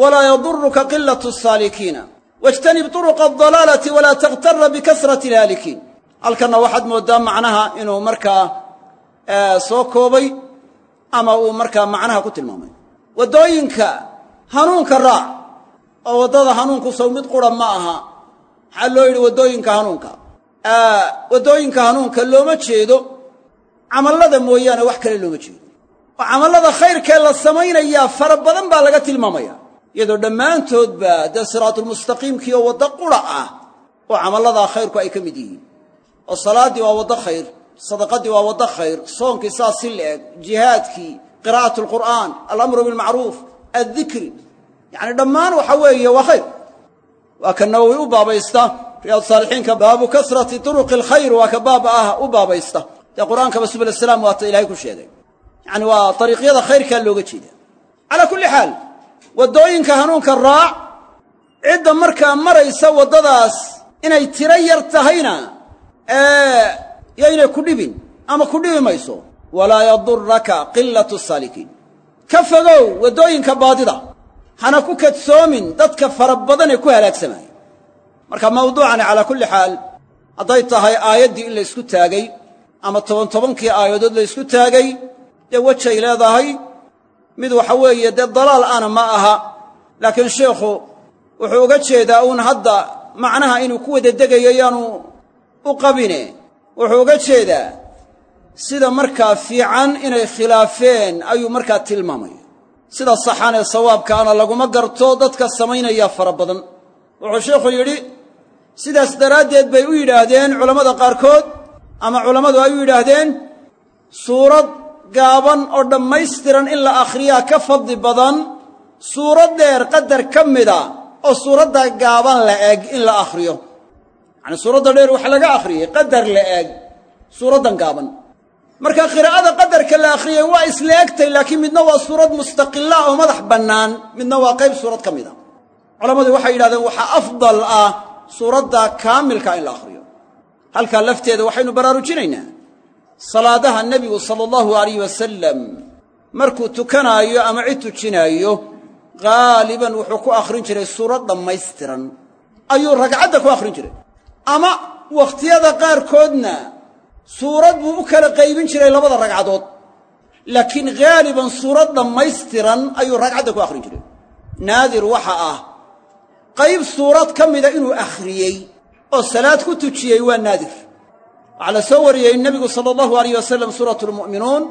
walaa yaduruka qilatu saalikiina wاjtanib turuqa adalaalati walaa takhtara bikasrati alhaalikiin halkanna waxaad mooddaa macnaha inuu markaa soo koobay ama uu markaa macnaha ku tilmaamay waddooyinka hanuunka raac oo waddada hanuunku sow mid qura ma aha maxaa loo yidhi waddooyinka hanuunka waddooyinka hanuunka looma jeedo camallada mooyaane wax kale looma jeedo oo camallada khayrkee la samaynayaa fara badan baa laga tilmaamaya iyadoo dhammaantoodba dee siraatulmustaqiimkii oo waddo qura ah oo camalladaa khayrku ay ka mid yihiin. oo salaaddii waa waddo khayr sadaqaddii waa waddo khayr soonkii saas si la-eg jihaadkii qiraa'at alqur'aan alamru bilmacruuf addikri yacni dhammaan waxa weeye waa khayr. Waa ka nawowi u baabaysta riyaad saalixiinka baabu kasrati turuqi alkhayr waa ka baab ah u baabaysta. Dee qur'aankaba subul asalaam waata ilaahay ku sheegay. Yacni waa dariiqyada khayrkaa looga jeeda calaa kulli xaal waddooyinka hanuunka raac cidda markaa maraysa waddadaas inay tiro yar tahayna yaynay ku dhibin ama ku dhibi mayso. Walaa yaduraka qilatu saalikiin. Ka fogow waddooyinka baadida. Hana ku kadsoomin dadka fara badan ee ku halaagsamaya marka mawduucani calaa kulli xaal hadday tahay aayaddii in la ysku taagay ama toban tobankii aayadood la ysku taagay dee wejay leedahay mid waxa weeye dee dalaal ana ma aha. Laakiin sheikhu wuxuu uga jeedaa uun hadda macnaha inuu ku wada degayo yaanu u qabine. Wuxuu uga jeedaa sida markaa fiican inay khilaafeen ayuu markaa tilmaamaya. Sida saxan ee sawaabkaana laguma garto dadka samaynaya fara badan. Wuxuu sheikhu yidhi sidaas daraaddeed bay u yidhaahdeen culammada qaarkood ama culammadu ay u yidhaahdeen suurad gaaban oo dhammaystiran in la akhriyaa ka fadli badan suurad dheer qadar ka mida oo suuradda gaaban la eg in la akhriyo. Yacanii suuradda dheer waxa laga akhriyey qadar la eg suuraddan gaaban. Marka qiraa'ada qadarka la akhriyey waa isla egtay laakiin midna waa suurad mustaqila oo madax bannaan midna waa qayb suurad ka mid a culammadu waxay yidhahdeen waxaa afdal ah suuradda kaamilka in la akhriyo. Halkaa lafteeda waxaynu baraarujinaynaa salaadaha nebigu sala allahu alayh wasalam markuu tukanaayo ama cid tujinaayo haaliban wuxuu ku akhrin jiray suurad dhammaystiran. Ayuu ragcadda ku akhrin jiray. Ama wakhtiyada qaarkoodna suurad buu u kala qaybin jiray labada ragcadood. Laakiin haaliban suurad dhammaystiran ayuu ragcadda ku akhrin jiray. Naadir waxa ah qayb suurad ka mida inuu akhriyey oo salaad ku tujiyey waa naadir waxaa la soo wariyey nebigu sala allahu alayh wasalam suuratu lmu'minuun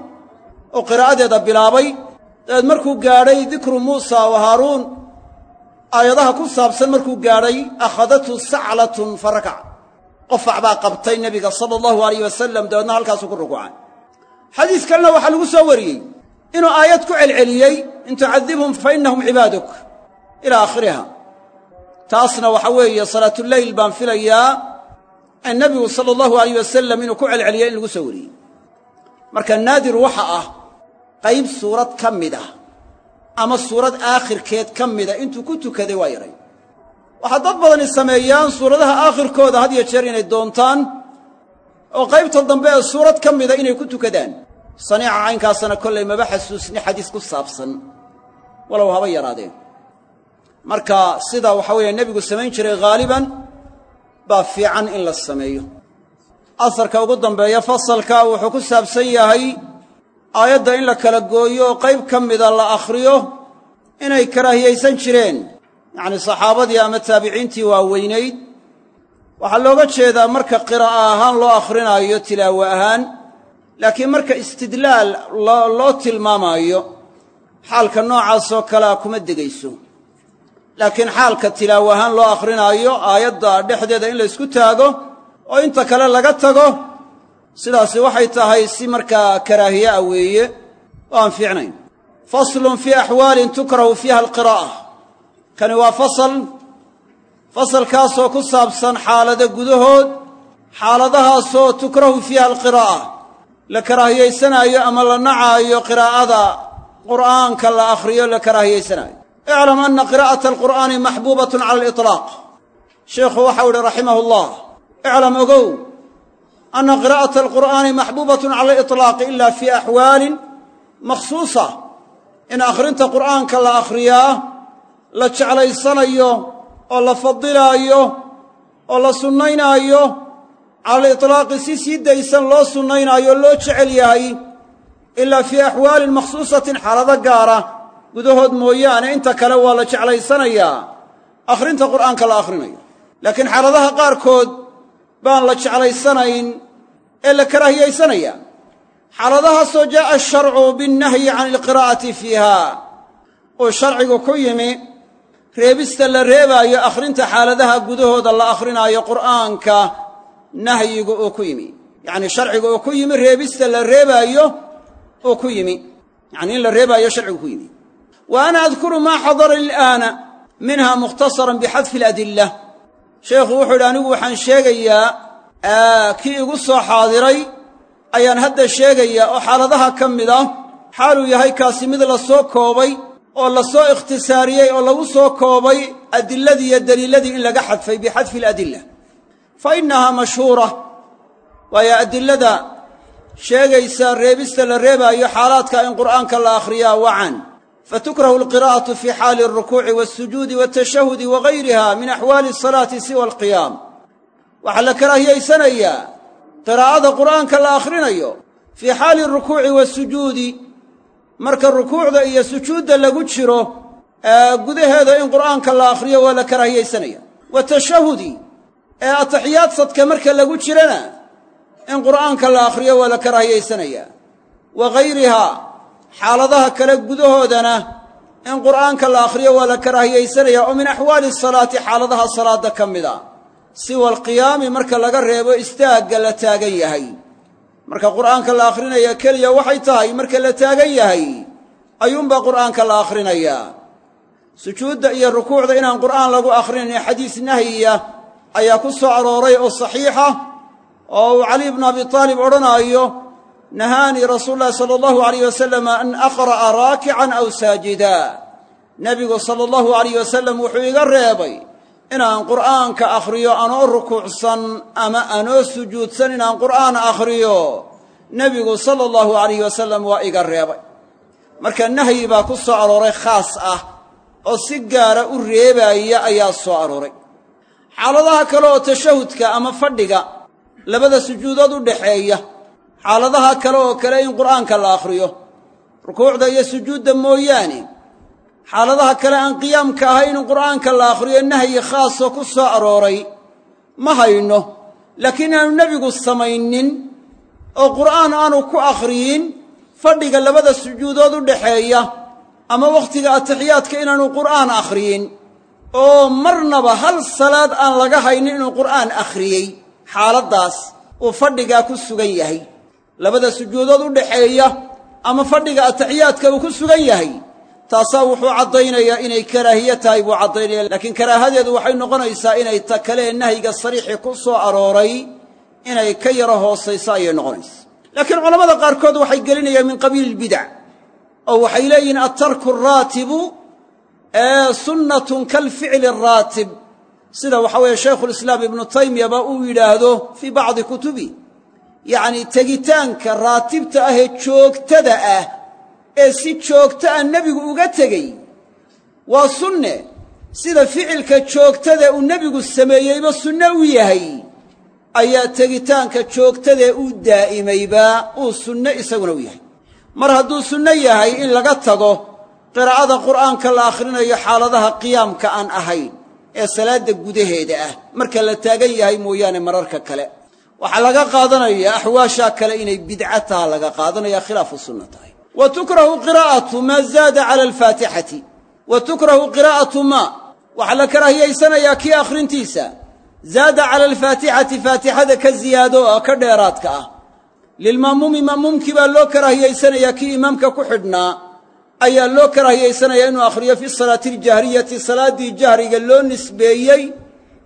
oo qiraa'adeeda bilaabay. Dabeed markuu gaadhay dikru muusa wa haaruun aayadaha ku saabsan markuu gaadhay akhadathu saclatun fa rakac qofac baa qabtay nebiga sala allahu alayh wasalam dabeedna halkaasuu ku rukuucay xadiis kalena waxaa lagu soo wariyey. Inuu aayad ku celceliyey in tucadibhum fa innahum cibaaduk. Ilaa aakhiriha. Taasna waxa weeye salaatuleyl baan filayaa ee nebigu sala allahu alayh wasalam inuu ku celceliyey in lagu soo wariyey. Marka naadir waxa ah qayb suurad ka mid ah ama suurad aakhirkeed ka mida intuu ku tukaday waa yahay waxaa dad badani sameeyaan suuradaha aakhirkooda had iyo jeer inay doontaan oo qaybta dambe ee suurad ka mida inay ku tukadaan. Saniica caynkaasana kollay maba xasuusni xadiis ku saabsan. Walow haba yaraadeen. Marka sida waxaa weeye nebigu samayn jiray haaliban baa fiican in la sameeyo. Asarka ugu dambeeya fasalka wuxuu ku saabsan yahay aayadda in la kala gooyo oo qayb ka mida la akhriyo inay karaahiyaysan jireen. Yacnii saxaabadii ama taabiciintii waaweynayd waxaa looga jeedaa marka qiraa'a ahaan loo akhrinaayo tilaawo ahaan laakiin marka istidlaal loo tilmaamaayo xaalka noocaasoo kalea kuma degayso laakiin xaalka tilaawo ahaan loo akhrinaayo aayadda dhexdeeda in la ysku taago oo inta kale laga tago sidaasi waxay tahay si markaa karaahiye a weeye oo aan fiicnayn. Faslun fii axwaalin tukrahu fiiha alqiraa'a. Kani waa fasal fasalkaasoo ku saabsan xaalado gudahood xaaladahaasoo tukrahu fiiha alqiraa'a. La karaahiyaysanaayo ama la nacaayo qiraa'ada qur'aanka la akhriyo la karaahiyaysanaayo iclam anna qiraa'ata alqur'aani maxbuubatun cala aliطlaaq sheikhu waxau ihi raximah ullah iclam ogow anna qiraa'ata alqur'aani maxbuubatun cala aliطlaaqi ila fii axwaalin makhsuusa in akhrinta qur'aanka la akhriyaa la jeclaysanayo oo la fadilaayo oo la sunnaynaayo cala aliطlaaqi si sii daysan loo sunnaynaayo o loo jecel yahay ilaa fii axwaalin makhsuusatin xaalado gaara gudahood mooyaane inta kale waa la jeclaysanayaa. Akhrinta qur'aanka la akhrinayo. Laakiin xaaladaha qaarkood baan la jeclaysanayn ee la karaahiyaysanaya xaaladahaasoo jaa'a asharcu binnahyi can ilqiraa'ati fiiha uu sharcigu ku yimi reebista la reebaayo akhrinta xaaladaha gudahooda la akhrinaayo qur'aanka nahyigu uu ku yimi. Yacnii sharcigu uu ku yimi reebista la reebaayo uu ku yimi. Yacnii in la reebaayo sharcigu ku yimi wa ana adkuru maa xadara ilaana minha mukhtasaran bixadfi aladilla sheekhu wuxuu yidhi anigu waxaan sheegayaa kii igu soo xaadiray ayaan hadda sheegayaa oo xaaladaha ka mid ah xaaluu yahay kaasi mid la soo koobay oo la soo ikhtisaariyey oo lagu soo koobay adiladii iyo deliiladii in laga xadfay bixadfi aladilla fa innahaa mashhuura. Waayo adilada sheegaysa reebista la reebaayo xaalaadka in qur'aanka la akhriyaa wacan fatukrahu alqiraa'atu fii xaali alrukuuci waasujuudi waltashahudi wagayriha min axwaali asalaati siwa alqiyaam waxaa la karaahiyaysanayaa qiraa'ada qur'aanka la akhrinayo fii xaali alrukuuci waasujuudi marka rukuucda iyo sujuudda lagu jiro gudaheeda in qur'aanka la akhriyo waa la karaahiyaysanaya wa tashahudi ee ataxiyaadsadka marka lagu jirana in qur'aanka la akhriyo waa la karaahiyaysanaya wa gayrihaa xaaladaha kale gudahoodana in qur'aanka la akhriyo waa la karaahiyaysanaya oo min axwaali salaati xaaladaha salaada ka mid a. Siwa alqiyaami marka laga reebo istaagga la taagan yahay. Marka qur'aanka la akhrinaya keliya waxay tahay marka la taagan yahay ayuunbaa qur'aanka la akhrinayaa sujuudda iyo rukuucda inaan qur'aan lagu akhrinayn xadiis nahyiya ayaa ku soo arooray oo saxiixa oo uu cali bnu abi taalib odhanaayo nahaanii rasuulu llahi sala allahu alayh wasalam an aqra'a raakican aw saajida nebigu sala allahu alayh wasalam wuxuu iga reebay inaan qur'aanka akhriyo anoo rukuucsan ama anoo sujuudsan inaan qur'aan akhriyo nebigu sala allahu alayh wasalam waa iga reebay marka nahyi baa ku soo arooray khaas ah oo si gaara u reebaaya ayaa soo arooray xaaladaha kale oo tashahudka ama fadhiga labada sujuudood u dhaxeeya xaaladaha kale oo kale in qur'aanka la akhriyo. Rukuucda iyo sujuudda mooyaane. Xaaladaha kale aan qiyaamka ahayn in qur'aanka la akhriyo nahyi khaasoo ku soo arooray. Ma hayno. Laakiin aanu nebigu samaynin oo qur'aan aanu ku akhriyin fadhiga labada sujuudood u dhaxeeya ama wakhtiga atixiyaadka inaanu qur'aan akhriyin. Oo marnaba hal salaad aan laga haynin inuu qur'aan akhriyey. Xaaladdaas uu fadhigaa ku sugan yahay labada sujuudood u dhaxeeya ama fadhiga atixiyaadka uu ku sugan yahay taasaa wuxuu caddaynayaa inay karaahiye tahay buu caddaynaya laakiin karaahadeedu waxay noqonaysaa inay ta kale ee nahyiga sariixi ku soo arooray inay ka yaro hoosayso ayay noqonaysa laakiin culammada qaarkood waxay gelinayaan min qabiili ilbidac oo waxay leeyihiin altarku araatibu ee sunnatun kalficli araatib sida waxa weeye shaykhulislaam ibnu taymiyaba uu yidhaahdo fii bacdi kutubi yacnii tegitaanka raatibta ah ee joogtada ah ee si joogto ah nebigu uga tegey waa sunne. Sida ficilka joogtada uu nebigu sameeyeyba sunne u yahay ayaa tegitaanka joogtadae u daa'imayba uu sunne isaguna u yahay. Mar hadduu sunno yahay in laga tago qiraa'ada qur'aanka la akhrinayo xaaladaha qiyaamka aan ahayn ee salaadda gudaheeda ah marka la taagan yahay mooyaane mararka kale waxaa laga qaadanaya axwaashaa kale inay bidca laga qaadanaya khilaafu sunna tahay. Wa tukrahu qiraa'atu maa zaada cala alfaatixati. Wa tukrahu qiraa'atu maa waxaa la karaahiyaysanayaa kii akhrintiisa. Zaada cala alfaatixati faatixada ka ziyaado oo ka dheeraadka ah. Lilma'muumi ma'muumkii baa loo karaahiyaysanayaa kii imaamka ku xidhnaa ayaa loo karaahiyaysanayaa inuu akhriyo fi salaati aljahriyati salaaddii jahriga loo nisbeeyey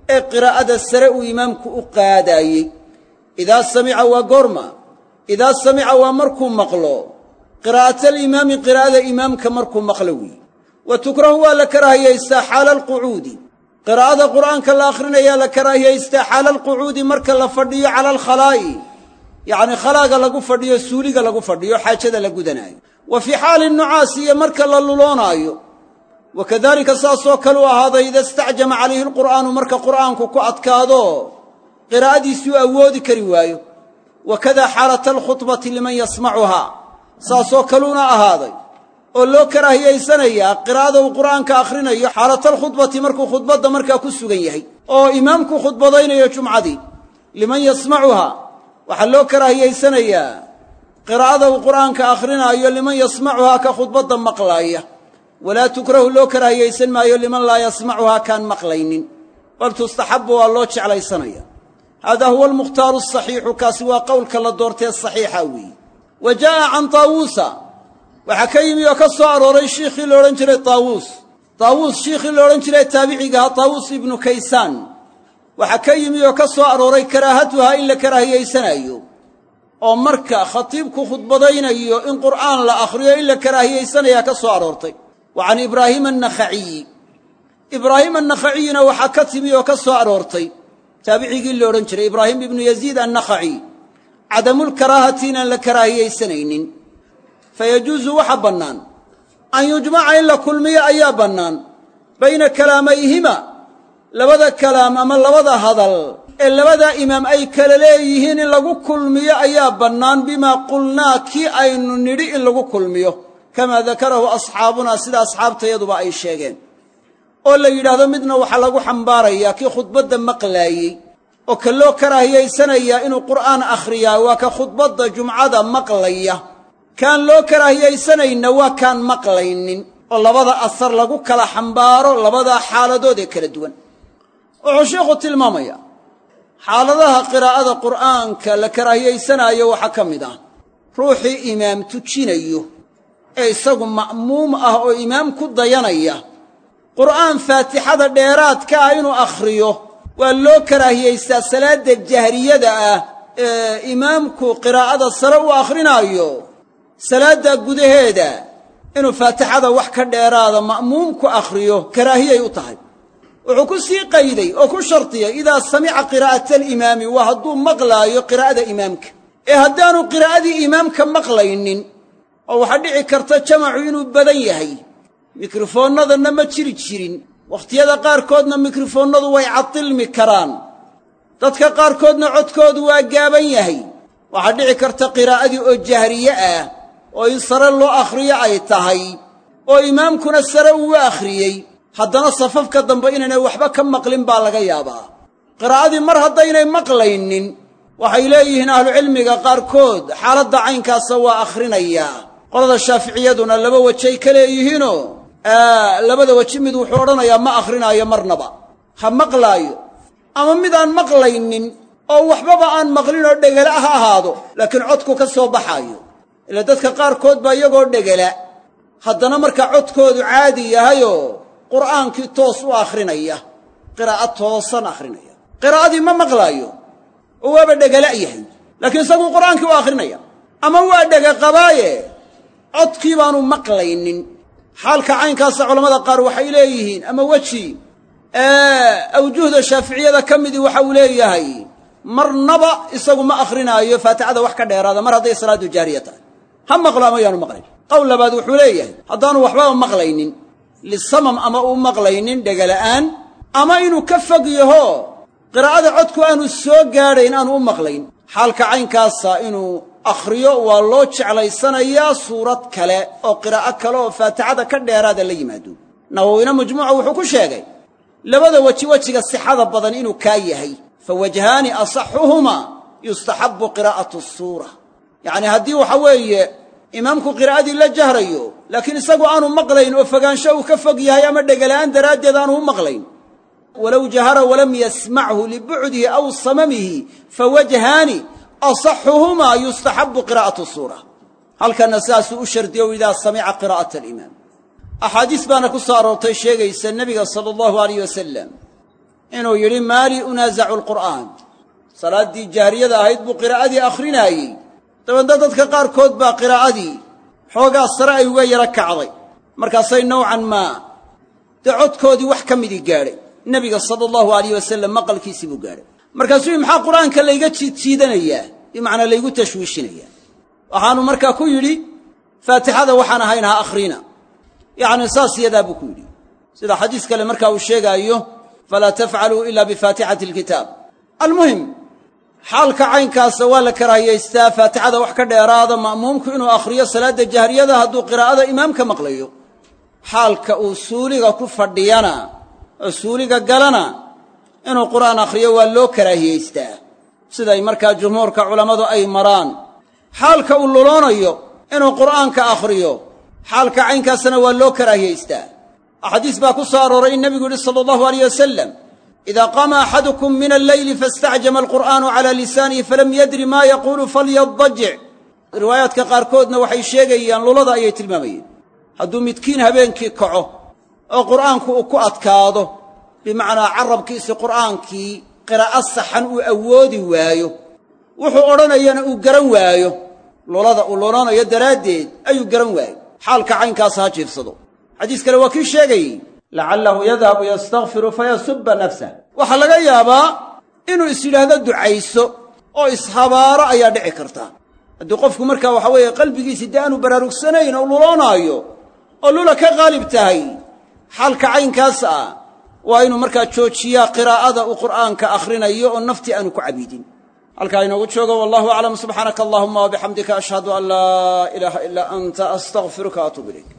ee qiraa'ada sare uu imaamku u qaadaayey idaa samica waa goorma. Idaa samica waa markuu maqlo. Qiraa'atalimaami qiraa'ada imaamka markuu maqlo weeye wa tukrahu waa la karaahiyaystaa xaala alqucuudi qiraa'ada qur'aanka la akhrinayaa la karaahiyaystaa xaala alqucuudi marka la fadhiyo cala alkhalaa'i yacnii khalaaga lagu fadhiyo suuliga lagu fadhiyo xaajada la gudanaayo. Wa fii xaali nucaasi iyo marka la luloonaayo. Wa kadalika saasoo kale u ahaaday ida istacjama calayhi alqur'aanu marka qur'aanku ku adkaado qiraa'adiisuu awoodi kari waayo. Wa kada xaalata alkhudbati liman yasmacuhaa. Saasoo kaluuna ahaaday. Oo loo karaahiyaysanayaa qiraa'ada uu qur'aanka akhrinayo xaalatalkhudbati markuu khudbadda markaa ku sugan yahay. Oo imaamku khudbadaynayo jumcadii. Liman yasmacuhaa. Waxaa loo karaahiyaysanayaa qiraa'ada uu qur'aanka akhrinaayo liman yasmacuhaa ka khudbadda maqlaaya. Walaa tukrahu loo karaahiyaysan maayo liman laa yasmacuhaa kaan maqlaynin. Bal tustaxabbu waa loo jeclaysanaya haadaa huwa almukhtaaru asaxiixu kaasi waa qowlka la doortee saxiixa weeye wa jaa'a can taawuusa waxaa ka yimi oo ka soo arooray shiikhii la odhan jiray taawuus taawuus shiikhii la odhan jiray taabicigaha taawuus ibnu kaysaan. Waxaa ka yimi oo ka soo arooray karaahatuhaa in la karaahiyaysanaayo oo marka khatiibku khudbadaynayo in qur'aan la akhriyo in la karaahiyaysanayaa ka soo aroortay. Wa can ibraahiima annakhaciyi ibraahiim annakhaciyina waxaa ka timi oo ka soo aroortay taabicigii la odhan jiray ibraahim ibnu yaziid annakhaci cadamulkaraahati inaan la karaahiyaysanaynin fa yajuusu waxa bannaan an yujmaca in la kulmiyo ayaa bannaan. Bayna kalaamayhima labada kalaam ama labada hadal ee labadaa imaam ay kala leeyihiin in lagu kulmiyo ayaa bannaan bimaa qulnaa kii aynu nidhi in lagu kulmiyo. Kamaa dakarahu asxaabunaa sida asxaabtayaduba ay sheegeen oo la yidhaahdo midna waxaa lagu xambaarayaa kii khudbadda maqlaayey oo ka loo karaahiyaysanayaa inuu qur'aan akhriyaa waa ka khudbadda jumcada maqlaya. Kaan loo karaahiyaysanayna waa kaan maqlaynin oo labada asar lagu kala xambaaro labadaa xaaladood ee kala duwan. Wuxuu sheikhu tilmaamayaa xaaladaha qiraa'ada qur'aanka la karaahiyaysanaayo waxaa ka mid ah ruuxii imaam tujinayo ee isagu ma'muum ah oo imaam ku dayanaya qur'aan faatixada dheeraadka ah inuu akhriyo waa loo karaahiyaystaa salaadda jahriyada ah ee imaamku qiraa'ada sare u akhrinaayo salaadda gudaheeda inuu faatixada wax ka dheeraada ma'muumku akhriyo karaahiyay u tahay. Wuxuu ku sii qayday oo ku shardiyay idaa samica qiraa'ata alimaami waa hadduu maqlaayo qiraa'ada imaamka. Ee haddaanu qiraa'adii imaamka maqlaynin oo waxaa dhici karta jamacu inuu badan yahay mikrofoonnadanna ma jiri jirin. Wakhtiyada qaarkoodna mikrofoonnadu way cadilmi karaan. Dadka qaarkoodna codkoodu waa gaaban yahay. Waxaa dhici karta qiraa'adii oo jahriye ah oo in sare loo akhriyo ay tahay oo imaamkuna sare uu akhriyey. Haddana safafka dambe inaynay waxba ka maqlin baa laga yaabaa. Qiraa'adii mar haddaynay maqlaynin waxay leeyihiin ahlucilmiga qaarkood xaaladda caynkaasa waa akhrinayaa qolada shaaficiyaduna laba wejay ka leeyihiinoo labada weji mid wuxuu odhanayaa ma akhrinaayo marnaba. Ha maqlaayo. Ama mid aan maqlaynin oo waxbaba aan maqlin oo dhegala ha ahaado laakiin codku ka soo baxaayo. Ila dadka qaarkood baa iyagoo dhegala haddana markaa codkoodu caadi yahayoo qur'aankii toos u akhrinaya. Qiraa'ad toosan akhrinaya. Qiraa'adii ma maqlaayo. Oo waaba dhegala yahay. Laakiin isaguu qur'aankii u akhrinaya. Ama waa dhega qabaaye codkii baanu maqlaynin xaalka caynkaasa culammada qaar waxay leeyihiin ama weji awjuhda shaaficiyada ka midii waxa uu leeyahay marnaba isagu ma akhrinaayo faatixada wax ka dheeraada mar hadday salaaddu jaariya tahay. Ha maqlo ama yaanu maqlayn. Qowl labaad wuxuu leeyahay haddaanu waxbaba maqlaynin lisamam ama uu maqlaynin dhegala'aan ama inuu ka fog yaho qiraa'ada codku aanu soo gaadhayn aanu u maqlayn. Xaalka caynkaasa inuu akhriyo waa loo jeclaysanayaa suurad kale oo qiraa'o kale oo faatixada ka dheeraada la yimaado. Nawowina majmuuca wuxuu ku sheegay labada weji wejiga sixada badan inuu kaa yahay fa wajhaani asaxuhumaa yustaxabbu qiraa'atu suura. Yacnii haddii waxa weeye imaamku qiraa'adii la jahrayo laakiin isagu aanu maqlayn oo fogaansho uu ka fog yahay ama dhegala'aan daraaddeed aanu u maqlayn. Walow jahara walam yasmachu libucdihi aw samamihi fawajhaani asaxuhumaa yustaxabbu qiraa'atu suura. Halkanna sidaasuu u shardiyo idaa samica qiraa'ata alimaam axaadiis baana ku soo aroortay sheegaysa nebiga sala allahu alayh wasalam inuu yidhi maalii unaasacu alqur'aan? Salaaddii jahriyada ahayd buu qiraa'adii akhrinaayey dabeedna dadka qaarkood baa qiraa'adii xoogaa sare ay uga yaro kacday. Markaasay nowcan maa dee codkoodii wax ka midii gaadhay. Nebiga sala allahu alayh wasalam maqalkiisii buu gaadhay markaasuu yidhi maxaa qur'aanka layga jiidjiidanayaa bimacnaa laygu tashwiishinayaa. Waxaanu markaa ku yidhi faatixada waxaan ahayn ha akhrina yacni saas yadaa buu ku yidhi. Sida xadiis kale markaa uu sheegaayo falaa tafcaluu ila bifaatixati alkitaab. Almuhim xaalka caynkaasa waa la karaahiyaystaa faatixada wax ka dheeraada ma'muumku inuu akhriyo salaadda jahriyada hadduu qiraa'ada imaamka maqlayo. Xaalka uu suuliga ku fadhiyana oo suuliga galana inuu qur'aan akhriyo waa loo karaahiyaystaa siday markaa jumhuurka culammadu ay maraan. Xaalka uu luloonayo inuu qur'aanka akhriyo xaalka caynkaasna waa loo karaahiyaystaa axaadiis baa ku soo arooray in nebigu yidhi sala allahu aleyh wasalam idaa qaama axadukum min alleyli faistacjama alqur'aanu calaa lisaanihi falam yadri maa yaquulu falyadajic riwaayaadka qaarkoodna waxay sheegayaan lulada ayay tilmaamayeen. Hadduu midkiin habeenkii kaco oo qur'aanku uu ku adkaado bimacnaa carabkiisi qur'aankii qiraa'o saxan uu awoodi waayo wuxuu odhanayana uu garan waayo. Lulada uu lulanayo daraaddeed ayuu garan waayo. Xaalka caynkaasa ha jiifsado. Xadiis kale waa kii sheegayey lacallahu yadhabu yastakfiru fayasubba nafsah waxaa laga yaabaa inuu is yidhaahdo ducayso oo ishabaaro ayaa dhici karta. Haddii qofku markaa waxa weeye qalbigiisi dee aanu baraarugsanayn oo luloonaayo oo lula ka qaalib tahay xaalka caynkaas ah waa inuu markaa joojiyaa qiraa'ada uu qur'aanka akhrinayo oo naftii aanu ku cabiidin. Halkaa inoogu joogo wallahu aclam. Subxaanaka allahuma wabixamdika ashhadu an laa ilaaha ilaa anta astaqfiruka atuub ilayk